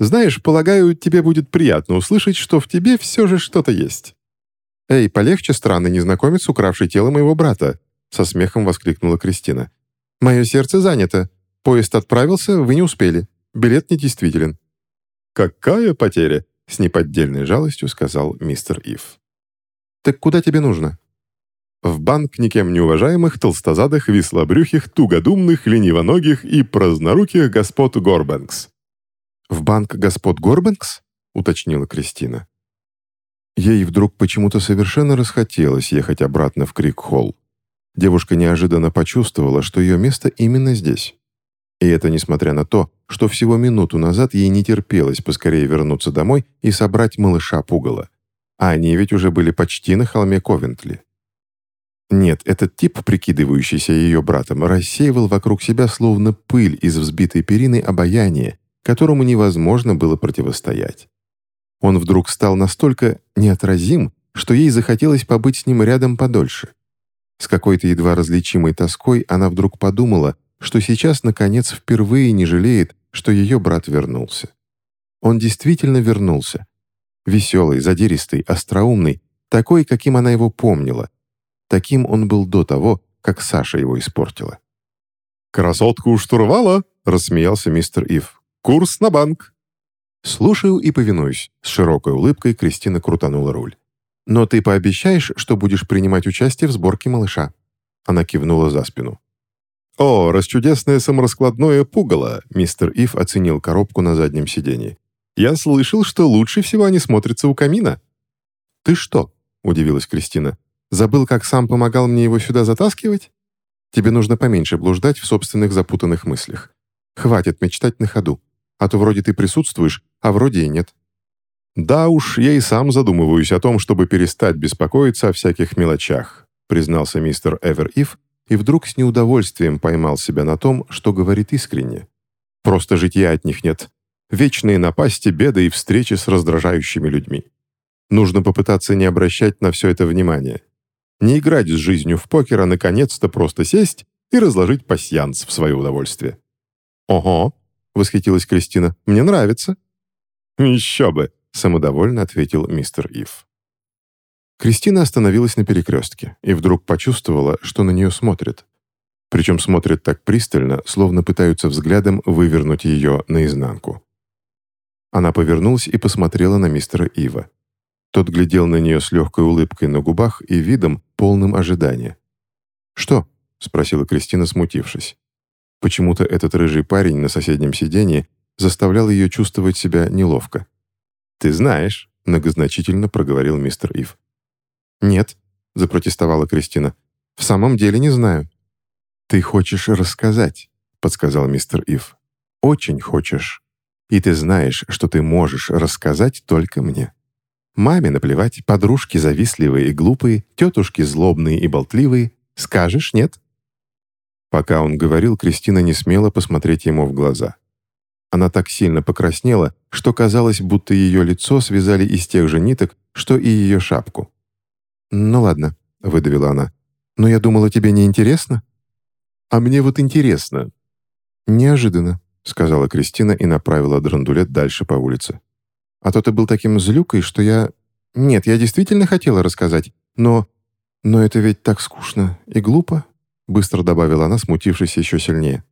«Знаешь, полагаю, тебе будет приятно услышать, что в тебе все же что-то есть». «Эй, полегче, странный незнакомец, укравший тело моего брата!» Со смехом воскликнула Кристина. «Мое сердце занято. Поезд отправился, вы не успели. Билет недействителен». «Какая потеря!» С неподдельной жалостью сказал мистер Ив. «Так куда тебе нужно?» «В банк никем неуважаемых, толстозадых, вислобрюхих, тугодумных, ленивоногих и праздноруких господ Горбэнкс». «В банк господ Горбэнкс?» — уточнила Кристина. Ей вдруг почему-то совершенно расхотелось ехать обратно в Крик-Холл. Девушка неожиданно почувствовала, что ее место именно здесь. И это несмотря на то, что всего минуту назад ей не терпелось поскорее вернуться домой и собрать малыша пугала. А они ведь уже были почти на холме Ковентли. Нет, этот тип, прикидывающийся ее братом, рассеивал вокруг себя словно пыль из взбитой перины обаяния, которому невозможно было противостоять. Он вдруг стал настолько неотразим, что ей захотелось побыть с ним рядом подольше. С какой-то едва различимой тоской она вдруг подумала, что сейчас, наконец, впервые не жалеет, что ее брат вернулся. Он действительно вернулся. Веселый, задиристый, остроумный, такой, каким она его помнила. Таким он был до того, как Саша его испортила. «Красотку штурвала!» — рассмеялся мистер Ив. «Курс на банк!» «Слушаю и повинуюсь», — с широкой улыбкой Кристина крутанула руль. «Но ты пообещаешь, что будешь принимать участие в сборке малыша?» Она кивнула за спину. «О, расчудесное самораскладное пугало!» Мистер Ив оценил коробку на заднем сиденье. «Я слышал, что лучше всего они смотрятся у камина». «Ты что?» — удивилась Кристина. «Забыл, как сам помогал мне его сюда затаскивать? Тебе нужно поменьше блуждать в собственных запутанных мыслях. Хватит мечтать на ходу. А то вроде ты присутствуешь, а вроде и нет. «Да уж, я и сам задумываюсь о том, чтобы перестать беспокоиться о всяких мелочах», признался мистер Эвер Ив и вдруг с неудовольствием поймал себя на том, что говорит искренне. «Просто житья от них нет. Вечные напасти, беды и встречи с раздражающими людьми. Нужно попытаться не обращать на все это внимания. Не играть с жизнью в покер, а наконец-то просто сесть и разложить пасьянс в свое удовольствие». «Ого!» — восхитилась Кристина. «Мне нравится». «Еще бы», — самодовольно ответил мистер Ив. Кристина остановилась на перекрестке и вдруг почувствовала, что на нее смотрят. Причем смотрят так пристально, словно пытаются взглядом вывернуть ее наизнанку. Она повернулась и посмотрела на мистера Ива. Тот глядел на нее с легкой улыбкой на губах и видом, полным ожидания. «Что?» — спросила Кристина, смутившись. Почему-то этот рыжий парень на соседнем сиденье заставлял ее чувствовать себя неловко. «Ты знаешь», — многозначительно проговорил мистер Ив. «Нет», — запротестовала Кристина. «В самом деле не знаю». «Ты хочешь рассказать», — подсказал мистер Ив. «Очень хочешь. И ты знаешь, что ты можешь рассказать только мне. Маме наплевать, подружки завистливые и глупые, тетушки злобные и болтливые. Скажешь нет?» Пока он говорил, Кристина не смела посмотреть ему в глаза. Она так сильно покраснела, что казалось, будто ее лицо связали из тех же ниток, что и ее шапку. «Ну ладно», — выдавила она. «Но я думала, тебе не интересно?» «А мне вот интересно». «Неожиданно», — сказала Кристина и направила драндулет дальше по улице. «А то ты был таким злюкой, что я... Нет, я действительно хотела рассказать, но... Но это ведь так скучно и глупо», — быстро добавила она, смутившись еще сильнее.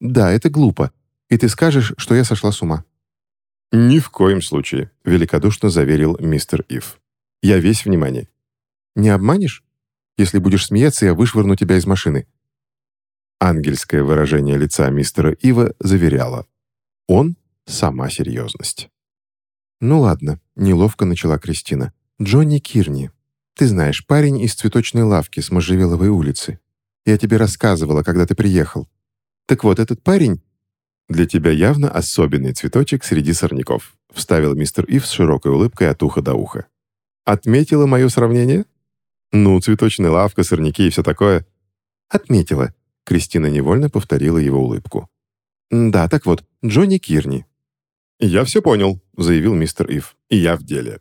«Да, это глупо, и ты скажешь, что я сошла с ума». «Ни в коем случае», — великодушно заверил мистер Ив. «Я весь внимание». «Не обманешь? Если будешь смеяться, я вышвырну тебя из машины». Ангельское выражение лица мистера Ива заверяло. Он — сама серьезность. «Ну ладно», — неловко начала Кристина. «Джонни Кирни. Ты знаешь, парень из цветочной лавки с Можжевеловой улицы. Я тебе рассказывала, когда ты приехал. Так вот, этот парень...» «Для тебя явно особенный цветочек среди сорняков», — вставил мистер Ив с широкой улыбкой от уха до уха. «Отметила мое сравнение?» «Ну, цветочная лавка, сорняки и все такое». «Отметила», Кристина невольно повторила его улыбку. «Да, так вот, Джонни Кирни». «Я все понял», — заявил мистер Ив. «И я в деле».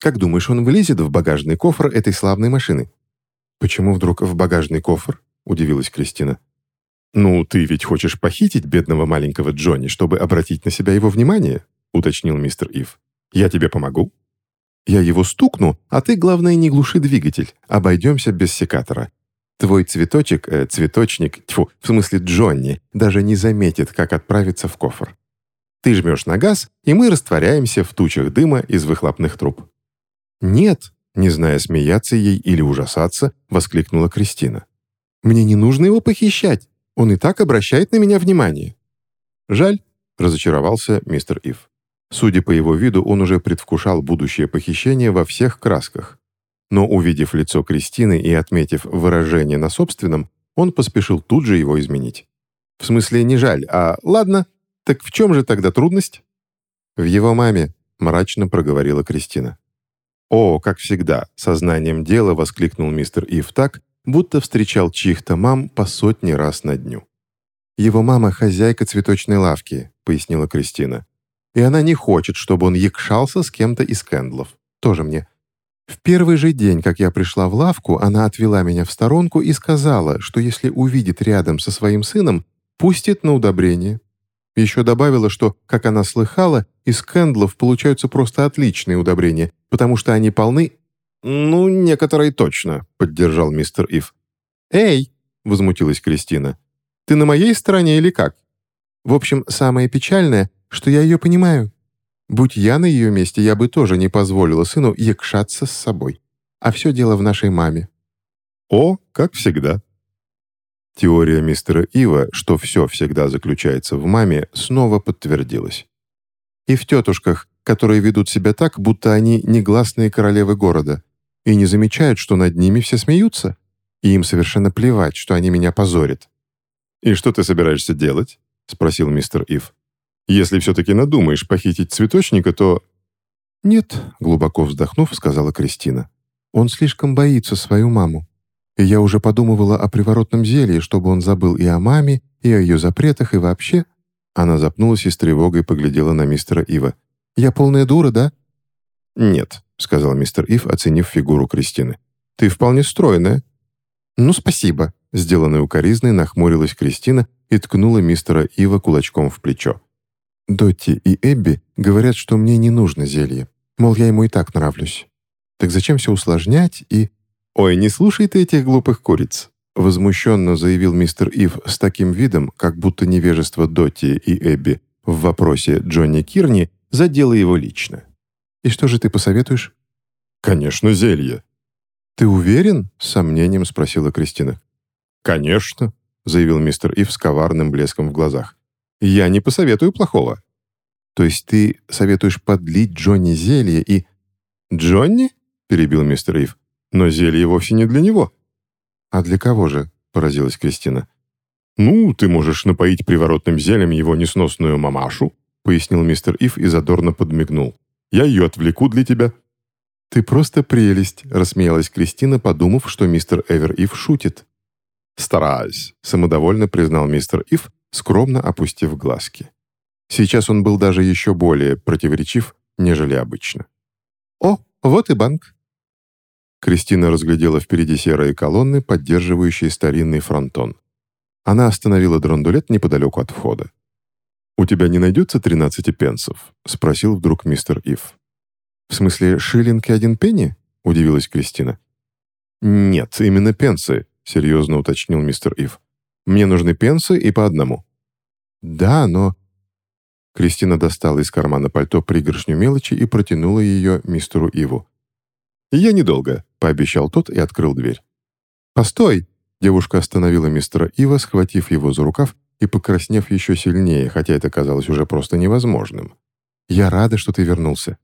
«Как думаешь, он влезет в багажный кофр этой славной машины?» «Почему вдруг в багажный кофр?» — удивилась Кристина. «Ну, ты ведь хочешь похитить бедного маленького Джонни, чтобы обратить на себя его внимание?» — уточнил мистер Ив. «Я тебе помогу?» «Я его стукну, а ты, главное, не глуши двигатель. Обойдемся без секатора. Твой цветочек, э, цветочник, тьфу, в смысле Джонни, даже не заметит, как отправиться в кофр. Ты жмешь на газ, и мы растворяемся в тучах дыма из выхлопных труб». «Нет», не зная, смеяться ей или ужасаться, воскликнула Кристина. «Мне не нужно его похищать. Он и так обращает на меня внимание». «Жаль», — разочаровался мистер Ив. Судя по его виду, он уже предвкушал будущее похищение во всех красках. Но, увидев лицо Кристины и отметив выражение на собственном, он поспешил тут же его изменить. «В смысле, не жаль, а ладно, так в чем же тогда трудность?» «В его маме», — мрачно проговорила Кристина. «О, как всегда!» — сознанием дела воскликнул мистер Ив так, будто встречал чьих-то мам по сотни раз на дню. «Его мама — хозяйка цветочной лавки», — пояснила Кристина. «И она не хочет, чтобы он якшался с кем-то из Кэндлов. Тоже мне в первый же день, как я пришла в лавку, она отвела меня в сторонку и сказала, что если увидит рядом со своим сыном, пустит на удобрение. Еще добавила, что, как она слыхала, из кэндлов получаются просто отличные удобрения, потому что они полны... «Ну, некоторые точно», — поддержал мистер Ив. «Эй!» — возмутилась Кристина. «Ты на моей стороне или как? В общем, самое печальное, что я ее понимаю. Будь я на ее месте, я бы тоже не позволила сыну якшаться с собой. А все дело в нашей маме». «О, как всегда». Теория мистера Ива, что все всегда заключается в маме, снова подтвердилась. И в тетушках, которые ведут себя так, будто они негласные королевы города, и не замечают, что над ними все смеются, и им совершенно плевать, что они меня позорят. «И что ты собираешься делать?» — спросил мистер Ив. Если все-таки надумаешь похитить цветочника, то...» «Нет», — глубоко вздохнув, сказала Кристина. «Он слишком боится свою маму. И я уже подумывала о приворотном зелье, чтобы он забыл и о маме, и о ее запретах, и вообще...» Она запнулась и с тревогой поглядела на мистера Ива. «Я полная дура, да?» «Нет», — сказал мистер Ив, оценив фигуру Кристины. «Ты вполне стройная». «Ну, спасибо», — сделанной укоризной нахмурилась Кристина и ткнула мистера Ива кулачком в плечо. Дотти и Эбби говорят, что мне не нужно зелье. Мол, я ему и так нравлюсь. Так зачем все усложнять и... «Ой, не слушай ты этих глупых куриц!» Возмущенно заявил мистер Ив с таким видом, как будто невежество Дотти и Эбби в вопросе Джонни Кирни задело его лично. «И что же ты посоветуешь?» «Конечно, зелье». «Ты уверен?» — с сомнением спросила Кристина. «Конечно», — заявил мистер Ив с коварным блеском в глазах. Я не посоветую плохого». «То есть ты советуешь подлить Джонни зелье и...» «Джонни?» — перебил мистер Ив. «Но зелье вовсе не для него». «А для кого же?» — поразилась Кристина. «Ну, ты можешь напоить приворотным зельем его несносную мамашу», — пояснил мистер Ив и задорно подмигнул. «Я ее отвлеку для тебя». «Ты просто прелесть», — рассмеялась Кристина, подумав, что мистер Эвер Ив шутит. «Стараюсь», — самодовольно признал мистер Ив скромно опустив глазки. Сейчас он был даже еще более противоречив, нежели обычно. «О, вот и банк», Кристина разглядела впереди серые колонны, поддерживающие старинный фронтон. Она остановила драндулет неподалеку от входа. «У тебя не найдется 13 пенсов?» — спросил вдруг мистер Ив. «В смысле, шиллинг и один пенни?» — удивилась Кристина. «Нет, именно пенсы», — серьезно уточнил мистер Ив. «Мне нужны пенсы и по одному». «Да, но...» Кристина достала из кармана пальто пригоршню мелочи и протянула ее мистеру Иву. «Я недолго», — пообещал тот и открыл дверь. «Постой!» — девушка остановила мистера Ива, схватив его за рукав и покраснев еще сильнее, хотя это казалось уже просто невозможным. «Я рада, что ты вернулся.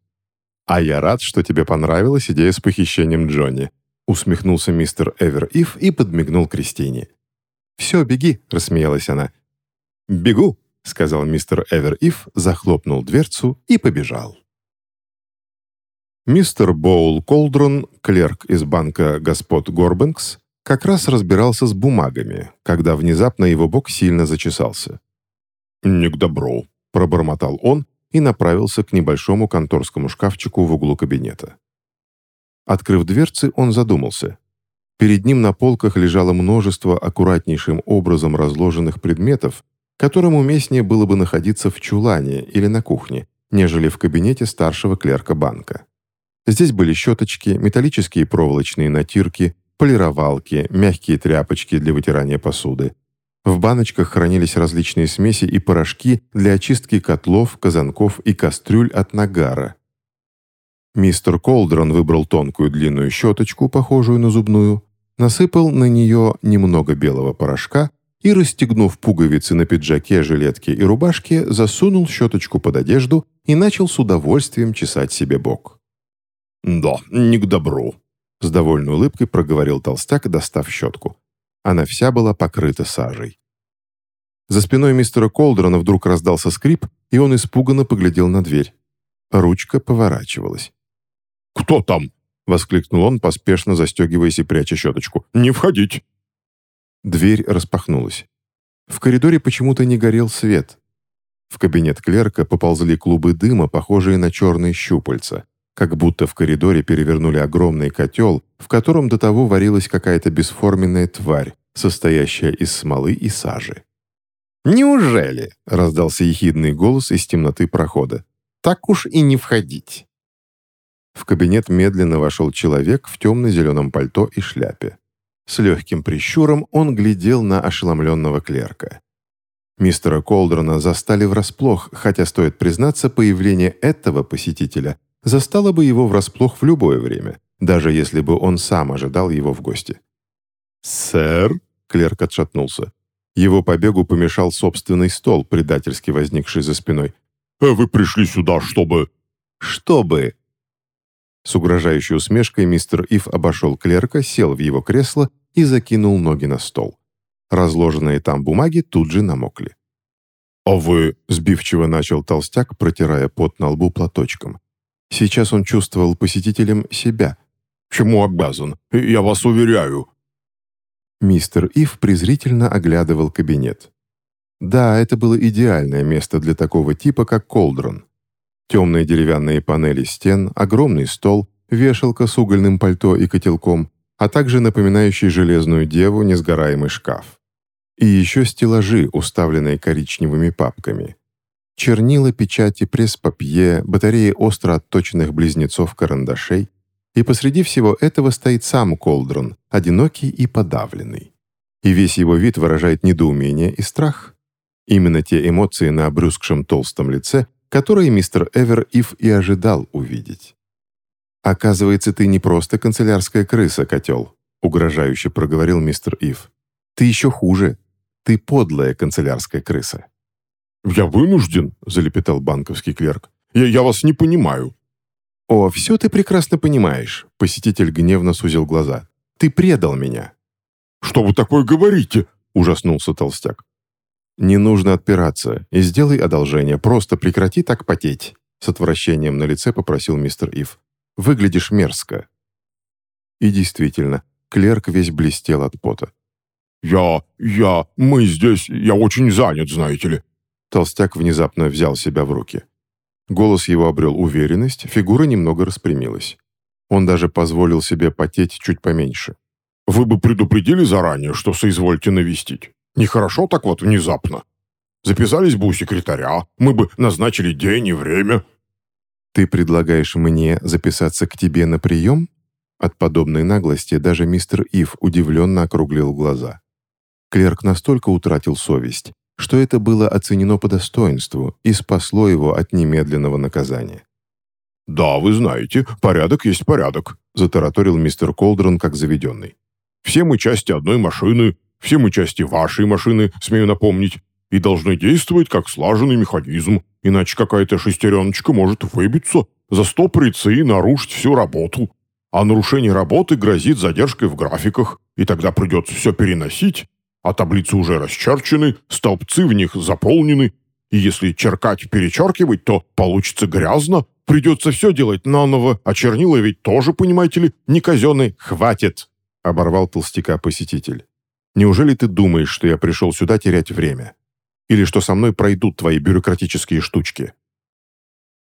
«А я рад, что тебе понравилась идея с похищением Джонни», усмехнулся мистер Эвер Ив и подмигнул Кристине. «Все, беги», — рассмеялась она. «Бегу», — сказал мистер Эвер Ив, захлопнул дверцу и побежал. Мистер Боул Колдрон, клерк из банка «Господ Горбенкс», как раз разбирался с бумагами, когда внезапно его бок сильно зачесался. «Не к добру», — пробормотал он и направился к небольшому конторскому шкафчику в углу кабинета. Открыв дверцы, он задумался. Перед ним на полках лежало множество аккуратнейшим образом разложенных предметов, которым уместнее было бы находиться в чулане или на кухне, нежели в кабинете старшего клерка банка. Здесь были щеточки, металлические проволочные натирки, полировалки, мягкие тряпочки для вытирания посуды, в баночках хранились различные смеси и порошки для очистки котлов, казанков и кастрюль от нагара. Мистер Колдрон выбрал тонкую длинную щеточку, похожую на зубную, насыпал на нее немного белого порошка и, расстегнув пуговицы на пиджаке, жилетке и рубашке, засунул щеточку под одежду и начал с удовольствием чесать себе бок. «Да, не к добру», — с довольной улыбкой проговорил толстяк, достав щетку. Она вся была покрыта сажей. За спиной мистера Колдрона вдруг раздался скрип, и он испуганно поглядел на дверь. Ручка поворачивалась. «Кто там?» — воскликнул он, поспешно застегиваясь и пряча щеточку. «Не входить!» Дверь распахнулась. В коридоре почему-то не горел свет. В кабинет клерка поползли клубы дыма, похожие на черные щупальца как будто в коридоре перевернули огромный котел, в котором до того варилась какая-то бесформенная тварь, состоящая из смолы и сажи. «Неужели?» — раздался ехидный голос из темноты прохода. «Так уж и не входить». В кабинет медленно вошел человек в темно-зеленом пальто и шляпе. С легким прищуром он глядел на ошеломленного клерка. Мистера Колдрона застали врасплох, хотя, стоит признаться, появление этого посетителя застала бы его врасплох в любое время, даже если бы он сам ожидал его в гости. «Сэр?» — клерк отшатнулся. Его побегу помешал собственный стол, предательски возникший за спиной. «А вы пришли сюда, чтобы...» «Чтобы...» С угрожающей усмешкой мистер Ив обошел клерка, сел в его кресло и закинул ноги на стол. Разложенные там бумаги тут же намокли. «А вы...» — сбивчиво начал толстяк, протирая пот на лбу платочком. Сейчас он чувствовал посетителем себя. «Чему обязан? Я вас уверяю». Мистер Ив презрительно оглядывал кабинет. Да, это было идеальное место для такого типа, как Колдрон. Темные деревянные панели стен, огромный стол, вешалка с угольным пальто и котелком, а также напоминающий железную деву несгораемый шкаф. И еще стеллажи, уставленные коричневыми папками. Чернила, печати, пресс-папье, батареи остро отточенных близнецов-карандашей. И посреди всего этого стоит сам Колдрон, одинокий и подавленный. И весь его вид выражает недоумение и страх. Именно те эмоции на обрюзгшем толстом лице, которые мистер Эвер Ив и ожидал увидеть. «Оказывается, ты не просто канцелярская крыса, котел», угрожающе проговорил мистер Ив. «Ты еще хуже. Ты подлая канцелярская крыса». «Я вынужден», — залепетал банковский клерк. «Я, я вас не понимаю». «О, все ты прекрасно понимаешь», — посетитель гневно сузил глаза. «Ты предал меня». «Что вы такое говорите?» — ужаснулся толстяк. «Не нужно отпираться и сделай одолжение, просто прекрати так потеть», — с отвращением на лице попросил мистер Ив. «Выглядишь мерзко». И действительно, клерк весь блестел от пота. «Я... я... мы здесь... я очень занят, знаете ли. Толстяк внезапно взял себя в руки. Голос его обрел уверенность, фигура немного распрямилась. Он даже позволил себе потеть чуть поменьше. «Вы бы предупредили заранее, что соизвольте навестить. Нехорошо так вот внезапно. Записались бы у секретаря, мы бы назначили день и время». «Ты предлагаешь мне записаться к тебе на прием?» От подобной наглости даже мистер Ив удивленно округлил глаза. Клерк настолько утратил совесть, что это было оценено по достоинству и спасло его от немедленного наказания. «Да, вы знаете, порядок есть порядок», — затараторил мистер Колдрон как заведенный. «Все мы части одной машины, все мы части вашей машины, смею напомнить, и должны действовать как слаженный механизм, иначе какая-то шестереночка может выбиться, застопориться и нарушить всю работу. А нарушение работы грозит задержкой в графиках, и тогда придется все переносить, а таблицы уже расчерчены, столбцы в них заполнены, и если черкать-перечеркивать, то получится грязно, придется все делать наново, а чернила ведь тоже, понимаете ли, не казенные. «Хватит!» — оборвал толстяка посетитель. «Неужели ты думаешь, что я пришел сюда терять время? Или что со мной пройдут твои бюрократические штучки?»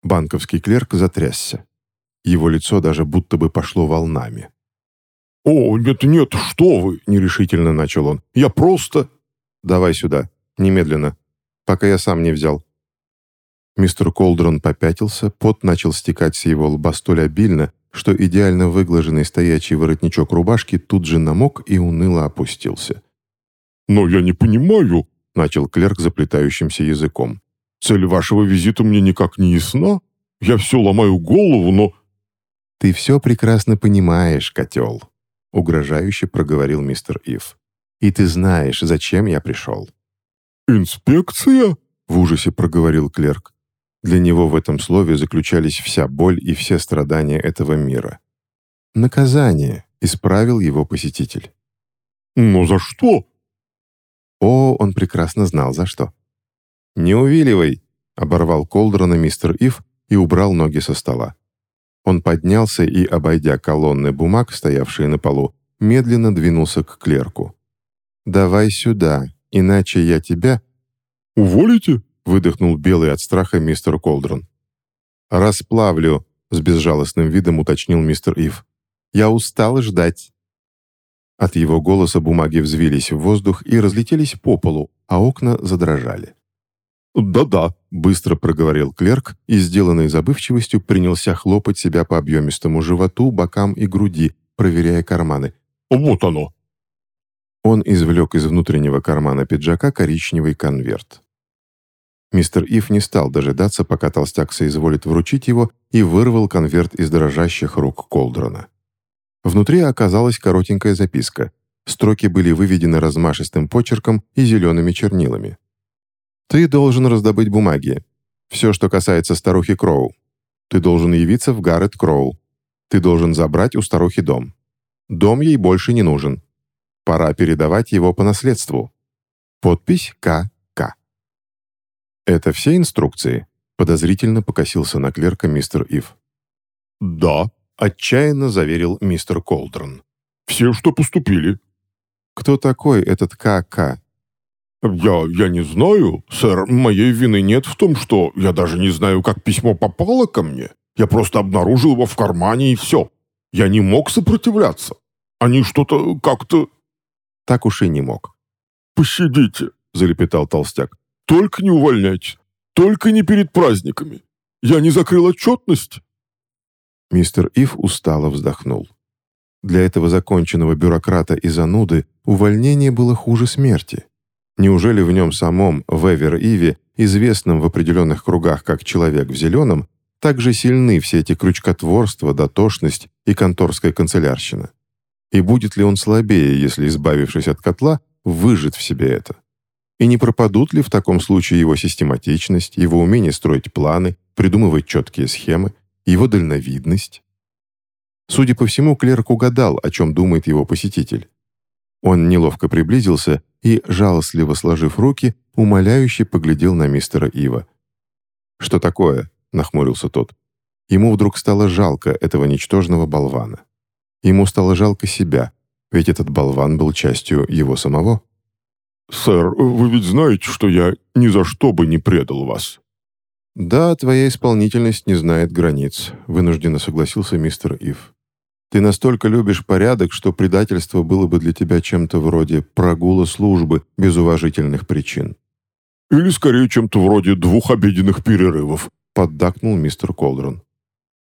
Банковский клерк затрясся. Его лицо даже будто бы пошло волнами. «О, нет-нет, что вы!» — нерешительно начал он. «Я просто...» «Давай сюда, немедленно, пока я сам не взял». Мистер Колдрон попятился, пот начал стекать с его лба столь обильно, что идеально выглаженный стоячий воротничок рубашки тут же намок и уныло опустился. «Но я не понимаю», — начал клерк заплетающимся языком. «Цель вашего визита мне никак не ясна. Я все ломаю голову, но...» «Ты все прекрасно понимаешь, котел», угрожающе проговорил мистер Ив. «И ты знаешь, зачем я пришел». «Инспекция?» — в ужасе проговорил клерк. Для него в этом слове заключались вся боль и все страдания этого мира. «Наказание», — исправил его посетитель. «Но за что?» О, он прекрасно знал, за что. «Не увиливай», — оборвал Колдрона мистер Ив и убрал ноги со стола. Он поднялся и, обойдя колонны бумаг, стоявшие на полу, медленно двинулся к клерку. «Давай сюда, иначе я тебя...» «Уволите?» — выдохнул белый от страха мистер Колдрон. «Расплавлю», — с безжалостным видом уточнил мистер Ив. «Я устал ждать». От его голоса бумаги взвились в воздух и разлетелись по полу, а окна задрожали. «Да-да», — быстро проговорил клерк и, сделанной забывчивостью, принялся хлопать себя по объемистому животу, бокам и груди, проверяя карманы. «Вот оно!» Он извлек из внутреннего кармана пиджака коричневый конверт. Мистер Ив не стал дожидаться, пока толстяк соизволит вручить его, и вырвал конверт из дрожащих рук Колдрона. Внутри оказалась коротенькая записка. Строки были выведены размашистым почерком и зелеными чернилами. Ты должен раздобыть бумаги. Все, что касается старухи Кроу. Ты должен явиться в Гаррет Кроу. Ты должен забрать у старухи дом. Дом ей больше не нужен. Пора передавать его по наследству. Подпись К.К. «Это все инструкции?» — подозрительно покосился на клерка мистер Ив. «Да», — отчаянно заверил мистер Колдрон. «Все, что поступили». «Кто такой этот К.К.?» «Я... я не знаю, сэр. Моей вины нет в том, что я даже не знаю, как письмо попало ко мне. Я просто обнаружил его в кармане и все. Я не мог сопротивляться. Они что-то как-то...» «Так уж и не мог». «Пощадите», — залепетал толстяк. «Только не увольняйте. Только не перед праздниками. Я не закрыл отчетность». Мистер Ив устало вздохнул. Для этого законченного бюрократа и зануды увольнение было хуже смерти. Неужели в нем самом, в Эвер-Иве, известном в определенных кругах как «человек в зеленом», так же сильны все эти крючкотворства, дотошность и конторская канцелярщина? И будет ли он слабее, если, избавившись от котла, выжит в себе это? И не пропадут ли в таком случае его систематичность, его умение строить планы, придумывать четкие схемы, его дальновидность? Судя по всему, клерк угадал, о чем думает его посетитель. Он неловко приблизился и, жалостливо сложив руки, умоляюще поглядел на мистера Ива. «Что такое?» — нахмурился тот. Ему вдруг стало жалко этого ничтожного болвана. Ему стало жалко себя, ведь этот болван был частью его самого. «Сэр, вы ведь знаете, что я ни за что бы не предал вас». «Да, твоя исполнительность не знает границ», — вынужденно согласился мистер Ив. Ты настолько любишь порядок, что предательство было бы для тебя чем-то вроде прогула службы без уважительных причин. Или скорее чем-то вроде двух обеденных перерывов», — поддакнул мистер Колдрон.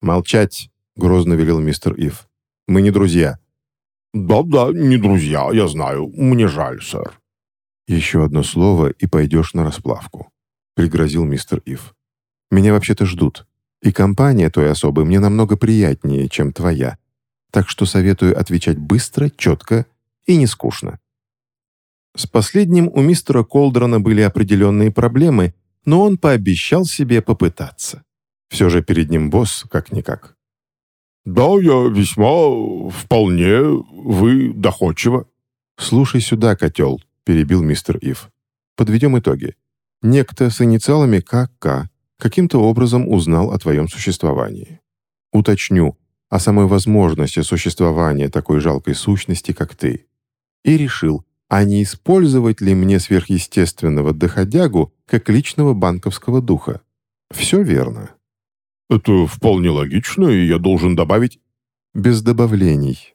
«Молчать», — грозно велел мистер Ив. «Мы не друзья». «Да-да, не друзья, я знаю. Мне жаль, сэр». «Еще одно слово, и пойдешь на расплавку», — пригрозил мистер Ив. «Меня вообще-то ждут, и компания той особы мне намного приятнее, чем твоя так что советую отвечать быстро, четко и не скучно. С последним у мистера Колдрона были определенные проблемы, но он пообещал себе попытаться. Все же перед ним босс, как-никак. «Да, я весьма... вполне... вы доходчиво». «Слушай сюда, котел», — перебил мистер Ив. «Подведем итоги. Некто с инициалами КК каким-то образом узнал о твоем существовании. Уточню, о самой возможности существования такой жалкой сущности, как ты, и решил, а не использовать ли мне сверхъестественного доходягу как личного банковского духа. Все верно. Это вполне логично, и я должен добавить... Без добавлений.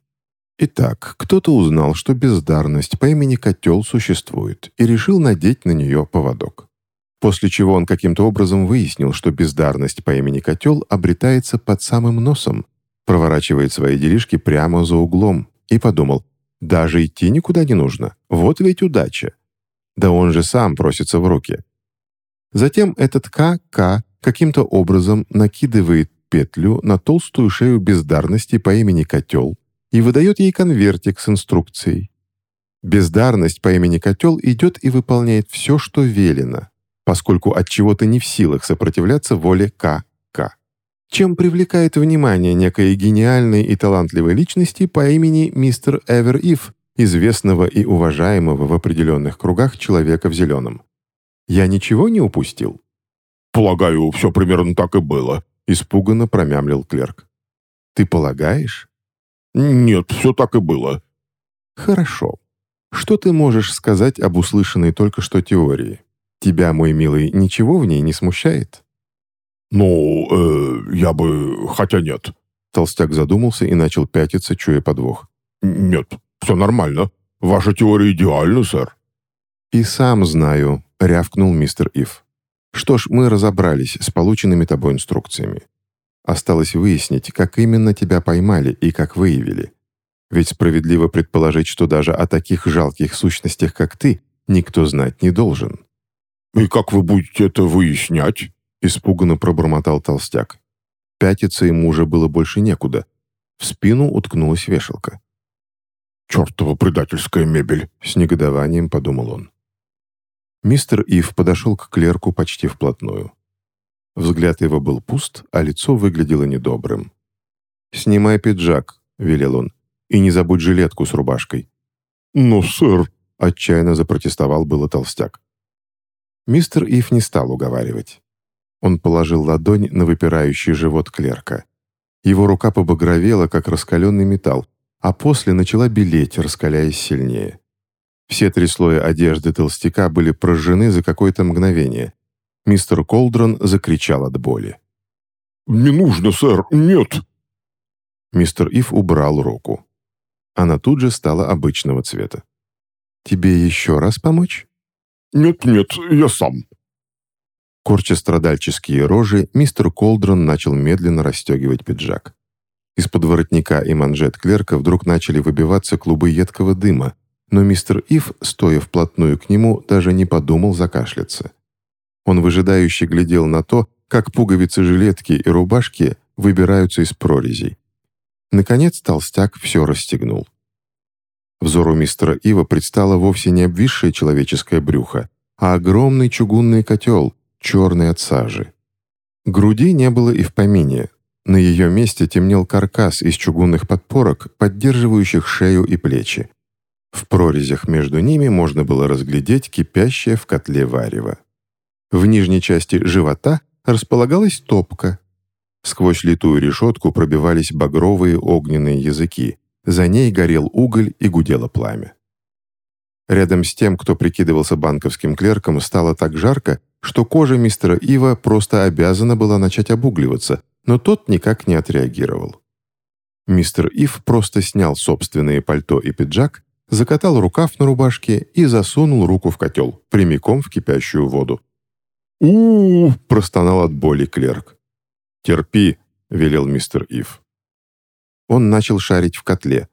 Итак, кто-то узнал, что бездарность по имени Котел существует, и решил надеть на нее поводок. После чего он каким-то образом выяснил, что бездарность по имени Котел обретается под самым носом, проворачивает свои делишки прямо за углом, и подумал, даже идти никуда не нужно, вот ведь удача. Да он же сам просится в руки. Затем этот КК каким-то образом накидывает петлю на толстую шею бездарности по имени Котел и выдает ей конвертик с инструкцией. Бездарность по имени Котел идет и выполняет все, что велено, поскольку от чего-то не в силах сопротивляться воле КК чем привлекает внимание некой гениальной и талантливой личности по имени мистер Эвер Ив, известного и уважаемого в определенных кругах человека в зеленом. Я ничего не упустил? «Полагаю, все примерно так и было», — испуганно промямлил клерк. «Ты полагаешь?» «Нет, все так и было». «Хорошо. Что ты можешь сказать об услышанной только что теории? Тебя, мой милый, ничего в ней не смущает?» «Ну, э, я бы... хотя нет». Толстяк задумался и начал пятиться, чуя подвох. «Нет, все нормально. Ваша теория идеальна, сэр». «И сам знаю», — рявкнул мистер Ив. «Что ж, мы разобрались с полученными тобой инструкциями. Осталось выяснить, как именно тебя поймали и как выявили. Ведь справедливо предположить, что даже о таких жалких сущностях, как ты, никто знать не должен». «И как вы будете это выяснять?» — испуганно пробормотал толстяк. Пятиться ему уже было больше некуда. В спину уткнулась вешалка. «Чертова предательская мебель!» — с негодованием подумал он. Мистер Ив подошел к клерку почти вплотную. Взгляд его был пуст, а лицо выглядело недобрым. «Снимай пиджак», — велел он, — «и не забудь жилетку с рубашкой». «Но, сэр», — отчаянно запротестовал было толстяк. Мистер Ив не стал уговаривать. Он положил ладонь на выпирающий живот клерка. Его рука побагровела, как раскаленный металл, а после начала белеть, раскаляясь сильнее. Все три слоя одежды толстяка были прожжены за какое-то мгновение. Мистер Колдрон закричал от боли. «Не нужно, сэр, нет!» Мистер Ив убрал руку. Она тут же стала обычного цвета. «Тебе еще раз помочь?» «Нет-нет, я сам», Корча страдальческие рожи, мистер Колдрон начал медленно расстегивать пиджак. Из-под воротника и манжет клерка вдруг начали выбиваться клубы едкого дыма, но мистер Ив, стоя вплотную к нему, даже не подумал закашляться. Он выжидающе глядел на то, как пуговицы жилетки и рубашки выбираются из прорезей. Наконец толстяк все расстегнул. Взору мистера Ива предстало вовсе не обвисшее человеческое брюхо, а огромный чугунный котел, черный от сажи. Груди не было и в помине. На ее месте темнел каркас из чугунных подпорок, поддерживающих шею и плечи. В прорезях между ними можно было разглядеть кипящее в котле варево. В нижней части живота располагалась топка. Сквозь литую решетку пробивались багровые огненные языки. За ней горел уголь и гудело пламя. Рядом с тем, кто прикидывался банковским клерком, стало так жарко, что кожа мистера Ива просто обязана была начать обугливаться, но тот никак не отреагировал. Мистер Ив просто снял собственные пальто и пиджак, закатал рукав на рубашке и засунул руку в котел, прямиком в кипящую воду. У, простонал от боли клерк. «Терпи», — велел мистер Ив. Он начал шарить в котле.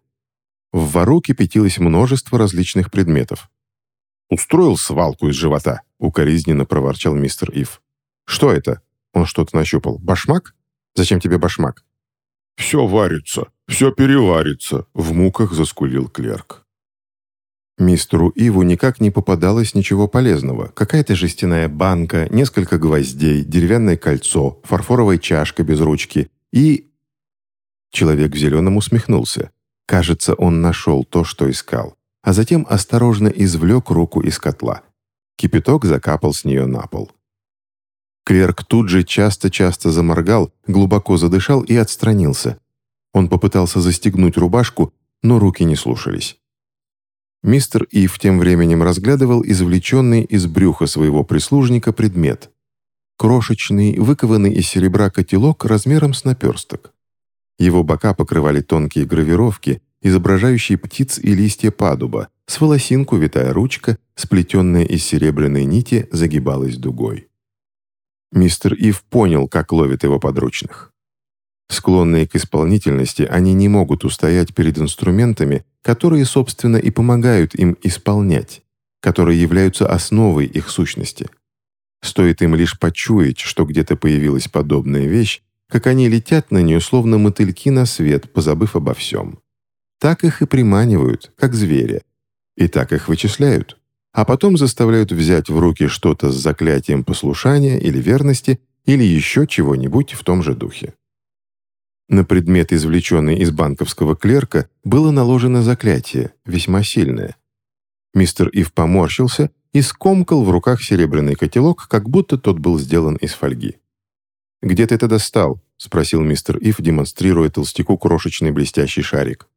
В вару кипятилось множество различных предметов. «Устроил свалку из живота», — укоризненно проворчал мистер Ив. «Что это?» — он что-то нащупал. «Башмак? Зачем тебе башмак?» «Все варится, все переварится», — в муках заскулил клерк. Мистеру Иву никак не попадалось ничего полезного. Какая-то жестяная банка, несколько гвоздей, деревянное кольцо, фарфоровая чашка без ручки и... Человек в зеленом усмехнулся. Кажется, он нашел то, что искал. А затем осторожно извлек руку из котла. Кипяток закапал с нее на пол. Клерк тут же часто-часто заморгал, глубоко задышал и отстранился. Он попытался застегнуть рубашку, но руки не слушались. Мистер Ив тем временем разглядывал извлеченный из брюха своего прислужника предмет. Крошечный, выкованный из серебра котелок размером с наперсток. Его бока покрывали тонкие гравировки, изображающие птиц и листья падуба, с волосинку витая ручка, сплетенная из серебряной нити, загибалась дугой. Мистер Ив понял, как ловит его подручных. Склонные к исполнительности, они не могут устоять перед инструментами, которые, собственно, и помогают им исполнять, которые являются основой их сущности. Стоит им лишь почуять, что где-то появилась подобная вещь, как они летят на нее, словно мотыльки на свет, позабыв обо всем. Так их и приманивают, как зверя. И так их вычисляют. А потом заставляют взять в руки что-то с заклятием послушания или верности, или еще чего-нибудь в том же духе. На предмет, извлеченный из банковского клерка, было наложено заклятие, весьма сильное. Мистер Ив поморщился и скомкал в руках серебряный котелок, как будто тот был сделан из фольги. «Где ты это достал?» — спросил мистер Ив, демонстрируя толстяку крошечный блестящий шарик.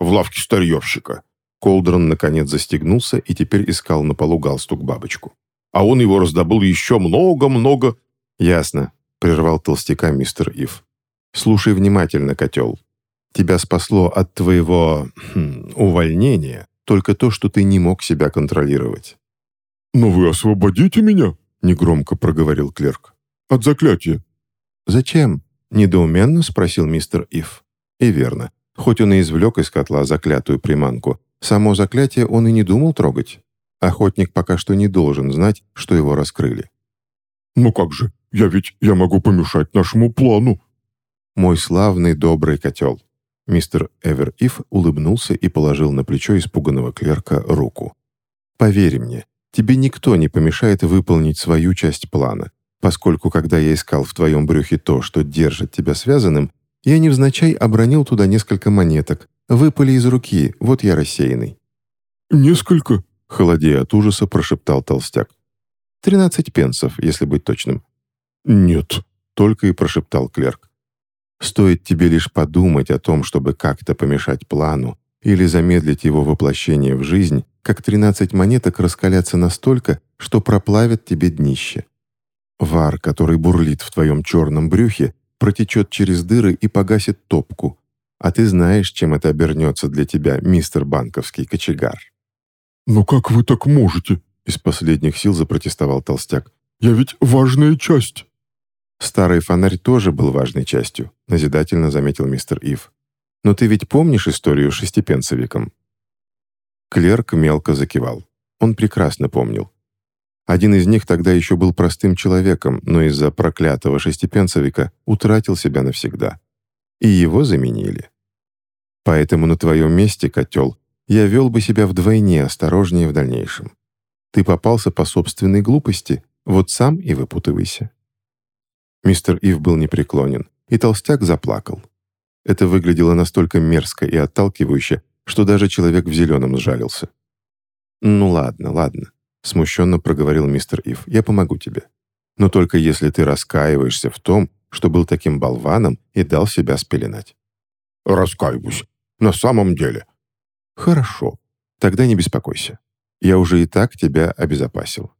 «В лавке старьевщика». Колдрон наконец застегнулся и теперь искал на полу галстук-бабочку. «А он его раздобыл еще много-много...» «Ясно», — прервал толстяка мистер Ив. Слушай внимательно, котел. Тебя спасло от твоего хм, увольнения только то, что ты не мог себя контролировать. «Но вы освободите меня?» — негромко проговорил клерк. «От заклятия». «Зачем?» — недоуменно спросил мистер Ив. И верно. Хоть он и извлек из котла заклятую приманку, само заклятие он и не думал трогать. Охотник пока что не должен знать, что его раскрыли. «Ну как же, я ведь я могу помешать нашему плану», мой славный добрый котел». Мистер Эвер-Ив улыбнулся и положил на плечо испуганного клерка руку. «Поверь мне, тебе никто не помешает выполнить свою часть плана, поскольку когда я искал в твоем брюхе то, что держит тебя связанным, я невзначай обронил туда несколько монеток, выпали из руки, вот я рассеянный». «Несколько?» — холодея от ужаса прошептал толстяк. «Тринадцать пенсов, если быть точным». «Нет», — только и прошептал клерк. Стоит тебе лишь подумать о том, чтобы как-то помешать плану или замедлить его воплощение в жизнь, как 13 монеток раскалятся настолько, что проплавят тебе днище. Вар, который бурлит в твоем черном брюхе, протечет через дыры и погасит топку, а ты знаешь, чем это обернется для тебя, мистер банковский кочегар. «Но как вы так можете?» — из последних сил запротестовал толстяк. «Я ведь важная часть». «Старый фонарь тоже был важной частью», — назидательно заметил мистер Ив. «Но ты ведь помнишь историю с шестипенцевиком?» Клерк мелко закивал. Он прекрасно помнил. Один из них тогда еще был простым человеком, но из-за проклятого шестипенцевика утратил себя навсегда. И его заменили. Поэтому на твоем месте, котел, я вел бы себя вдвойне осторожнее в дальнейшем. Ты попался по собственной глупости, вот сам и выпутывайся. Мистер Ив был непреклонен, и толстяк заплакал. Это выглядело настолько мерзко и отталкивающе, что даже человек в зеленом сжалился. «Ну ладно, ладно», — смущенно проговорил мистер Ив, — «я помогу тебе. Но только если ты раскаиваешься в том, что был таким болваном и дал себя спеленать». «Раскаиваюсь. На самом деле». «Хорошо. Тогда не беспокойся. Я уже и так тебя обезопасил.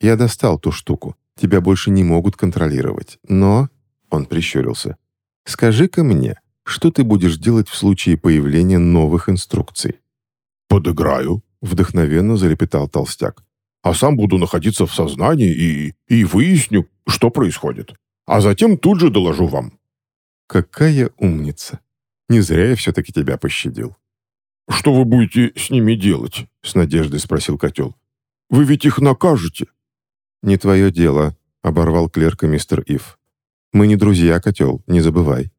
Я достал ту штуку, Тебя больше не могут контролировать. Но...» Он прищурился. «Скажи-ка мне, что ты будешь делать в случае появления новых инструкций. «Подыграю», — вдохновенно залепетал толстяк. «А сам буду находиться в сознании и, и выясню, что происходит. А затем тут же доложу вам». «Какая умница! Не зря я все-таки тебя пощадил». «Что вы будете с ними делать?» — с надеждой спросил котел. «Вы ведь их накажете». «Не твое дело», — оборвал клерка мистер Ив. «Мы не друзья, котел, не забывай».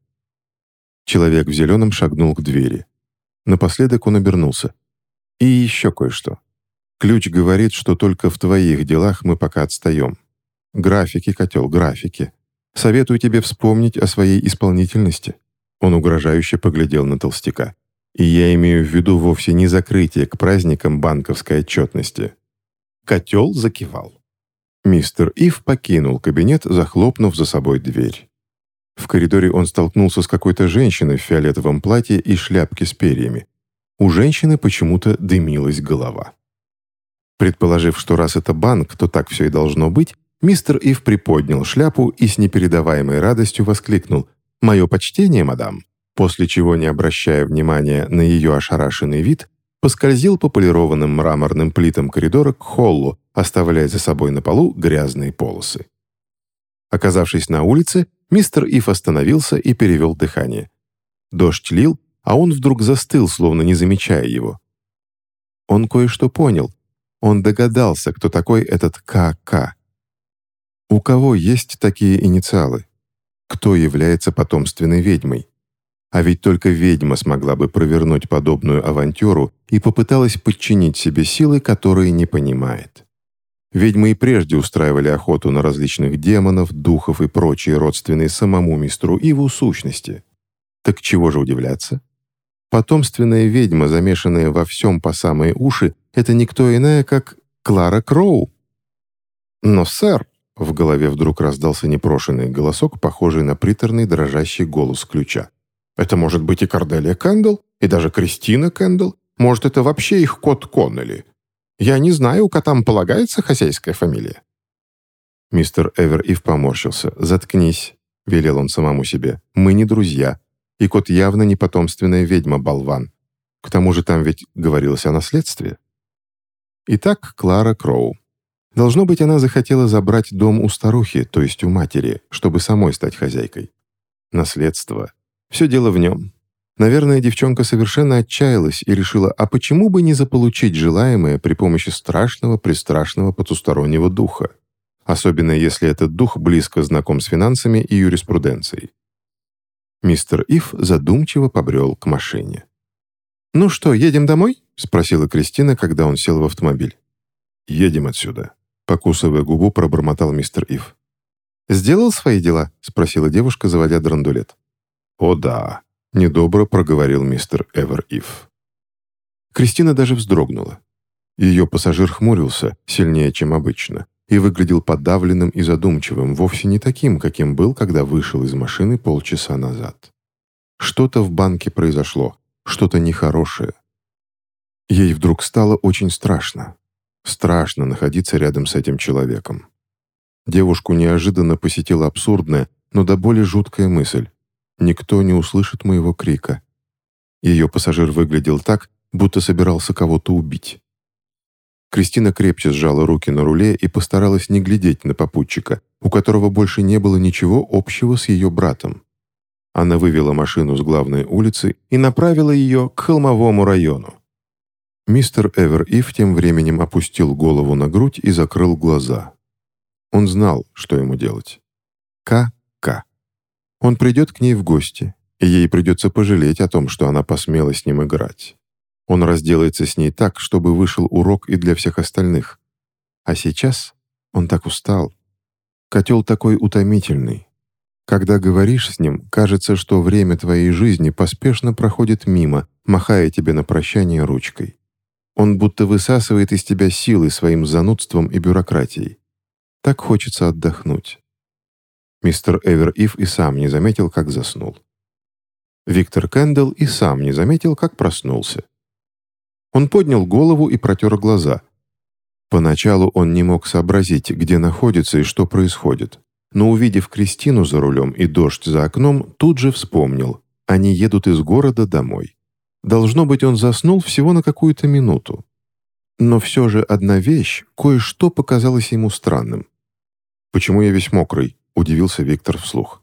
Человек в зеленом шагнул к двери. Напоследок он обернулся. «И еще кое-что. Ключ говорит, что только в твоих делах мы пока отстаем. Графики, котел, графики. Советую тебе вспомнить о своей исполнительности». Он угрожающе поглядел на толстяка. «И я имею в виду вовсе не закрытие к праздникам банковской отчетности». Котел закивал. Мистер Ив покинул кабинет, захлопнув за собой дверь. В коридоре он столкнулся с какой-то женщиной в фиолетовом платье и шляпке с перьями. У женщины почему-то дымилась голова. Предположив, что раз это банк, то так все и должно быть, мистер Ив приподнял шляпу и с непередаваемой радостью воскликнул «Мое почтение, мадам!» после чего, не обращая внимания на ее ошарашенный вид, поскользил по полированным мраморным плитам коридора к холлу, оставляя за собой на полу грязные полосы. Оказавшись на улице, мистер Ив остановился и перевел дыхание. Дождь лил, а он вдруг застыл, словно не замечая его. Он кое-что понял. Он догадался, кто такой этот КК. У кого есть такие инициалы? Кто является потомственной ведьмой? А ведь только ведьма смогла бы провернуть подобную авантюру и попыталась подчинить себе силы, которые не понимает. Ведьмы и прежде устраивали охоту на различных демонов, духов и прочие родственные самому мистру Иву сущности. Так чего же удивляться? Потомственная ведьма, замешанная во всем по самые уши, это никто иная, как Клара Кроу. Но, сэр, в голове вдруг раздался непрошенный голосок, похожий на приторный дрожащий голос ключа. Это может быть и Корделия Кэндл, и даже Кристина Кэндл. Может, это вообще их кот Коннелли. Я не знаю, у котам полагается хозяйская фамилия». Мистер Эвер Ив поморщился. «Заткнись», — велел он самому себе. «Мы не друзья. И кот явно не потомственная ведьма-болван. К тому же там ведь говорилось о наследстве». Итак, Клара Кроу. Должно быть, она захотела забрать дом у старухи, то есть у матери, чтобы самой стать хозяйкой. Наследство все дело в нем. Наверное, девчонка совершенно отчаялась и решила, а почему бы не заполучить желаемое при помощи страшного-престрашного потустороннего духа? Особенно если этот дух близко знаком с финансами и юриспруденцией. Мистер Ив задумчиво побрел к машине. «Ну что, едем домой?» — спросила Кристина, когда он сел в автомобиль. «Едем отсюда», — покусывая губу, пробормотал мистер Ив. «Сделал свои дела?» — спросила девушка, заводя драндулет. «О да», — недобро проговорил мистер Эвер Ив. Кристина даже вздрогнула. Ее пассажир хмурился, сильнее, чем обычно, и выглядел подавленным и задумчивым, вовсе не таким, каким был, когда вышел из машины полчаса назад. Что-то в банке произошло, что-то нехорошее. Ей вдруг стало очень страшно. Страшно находиться рядом с этим человеком. Девушку неожиданно посетила абсурдная, но до боли жуткая мысль. Никто не услышит моего крика. Ее пассажир выглядел так, будто собирался кого-то убить. Кристина крепче сжала руки на руле и постаралась не глядеть на попутчика, у которого больше не было ничего общего с ее братом. Она вывела машину с главной улицы и направила ее к холмовому району. Мистер Эвер Ив тем временем опустил голову на грудь и закрыл глаза. Он знал, что ему делать. К.К. Он придет к ней в гости, и ей придется пожалеть о том, что она посмела с ним играть. Он разделается с ней так, чтобы вышел урок и для всех остальных. А сейчас он так устал. Котел такой утомительный. Когда говоришь с ним, кажется, что время твоей жизни поспешно проходит мимо, махая тебе на прощание ручкой. Он будто высасывает из тебя силы своим занудством и бюрократией. Так хочется отдохнуть. Мистер Эвер Ив и сам не заметил, как заснул. Виктор Кэндалл и сам не заметил, как проснулся. Он поднял голову и протер глаза. Поначалу он не мог сообразить, где находится и что происходит, но увидев Кристину за рулем и дождь за окном, тут же вспомнил. Они едут из города домой. Должно быть, он заснул всего на какую-то минуту. Но все же одна вещь, кое-что показалось ему странным. «Почему я весь мокрый?» — удивился Виктор вслух.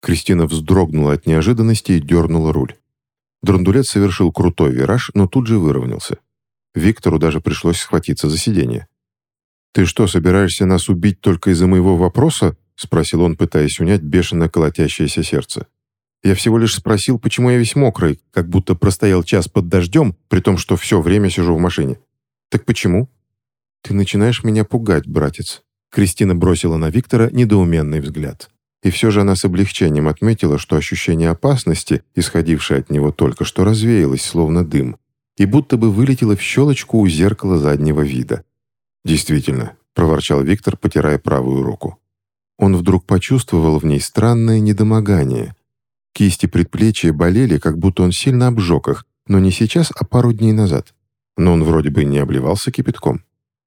Кристина вздрогнула от неожиданности и дернула руль. Драндулет совершил крутой вираж, но тут же выровнялся. Виктору даже пришлось схватиться за сиденье. «Ты что, собираешься нас убить только из-за моего вопроса?» — спросил он, пытаясь унять бешено колотящееся сердце. «Я всего лишь спросил, почему я весь мокрый, как будто простоял час под дождем, при том, что все время сижу в машине. Так почему?» «Ты начинаешь меня пугать, братец», — Кристина бросила на Виктора недоуменный взгляд. И все же она с облегчением отметила, что ощущение опасности, исходившее от него только что, развеялось, словно дым, и будто бы вылетело в щелочку у зеркала заднего вида. «Действительно», — проворчал Виктор, потирая правую руку. Он вдруг почувствовал в ней странное недомогание. Кисти предплечья болели, как будто он сильно обжег их, но не сейчас, а пару дней назад. Но он вроде бы не обливался кипятком.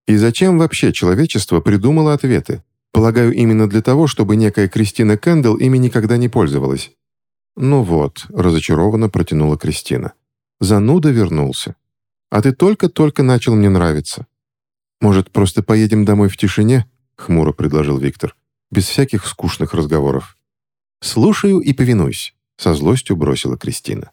И зачем вообще человечество придумало ответы? Полагаю, именно для того, чтобы некая Кристина Кэндалл ими никогда не пользовалась. «Ну вот», — разочарованно протянула Кристина. «Зануда вернулся. А ты только-только начал мне нравиться. «Может, просто поедем домой в тишине?» — хмуро предложил Виктор. «Без всяких скучных разговоров». «Слушаю и повинуюсь», — со злостью бросила Кристина.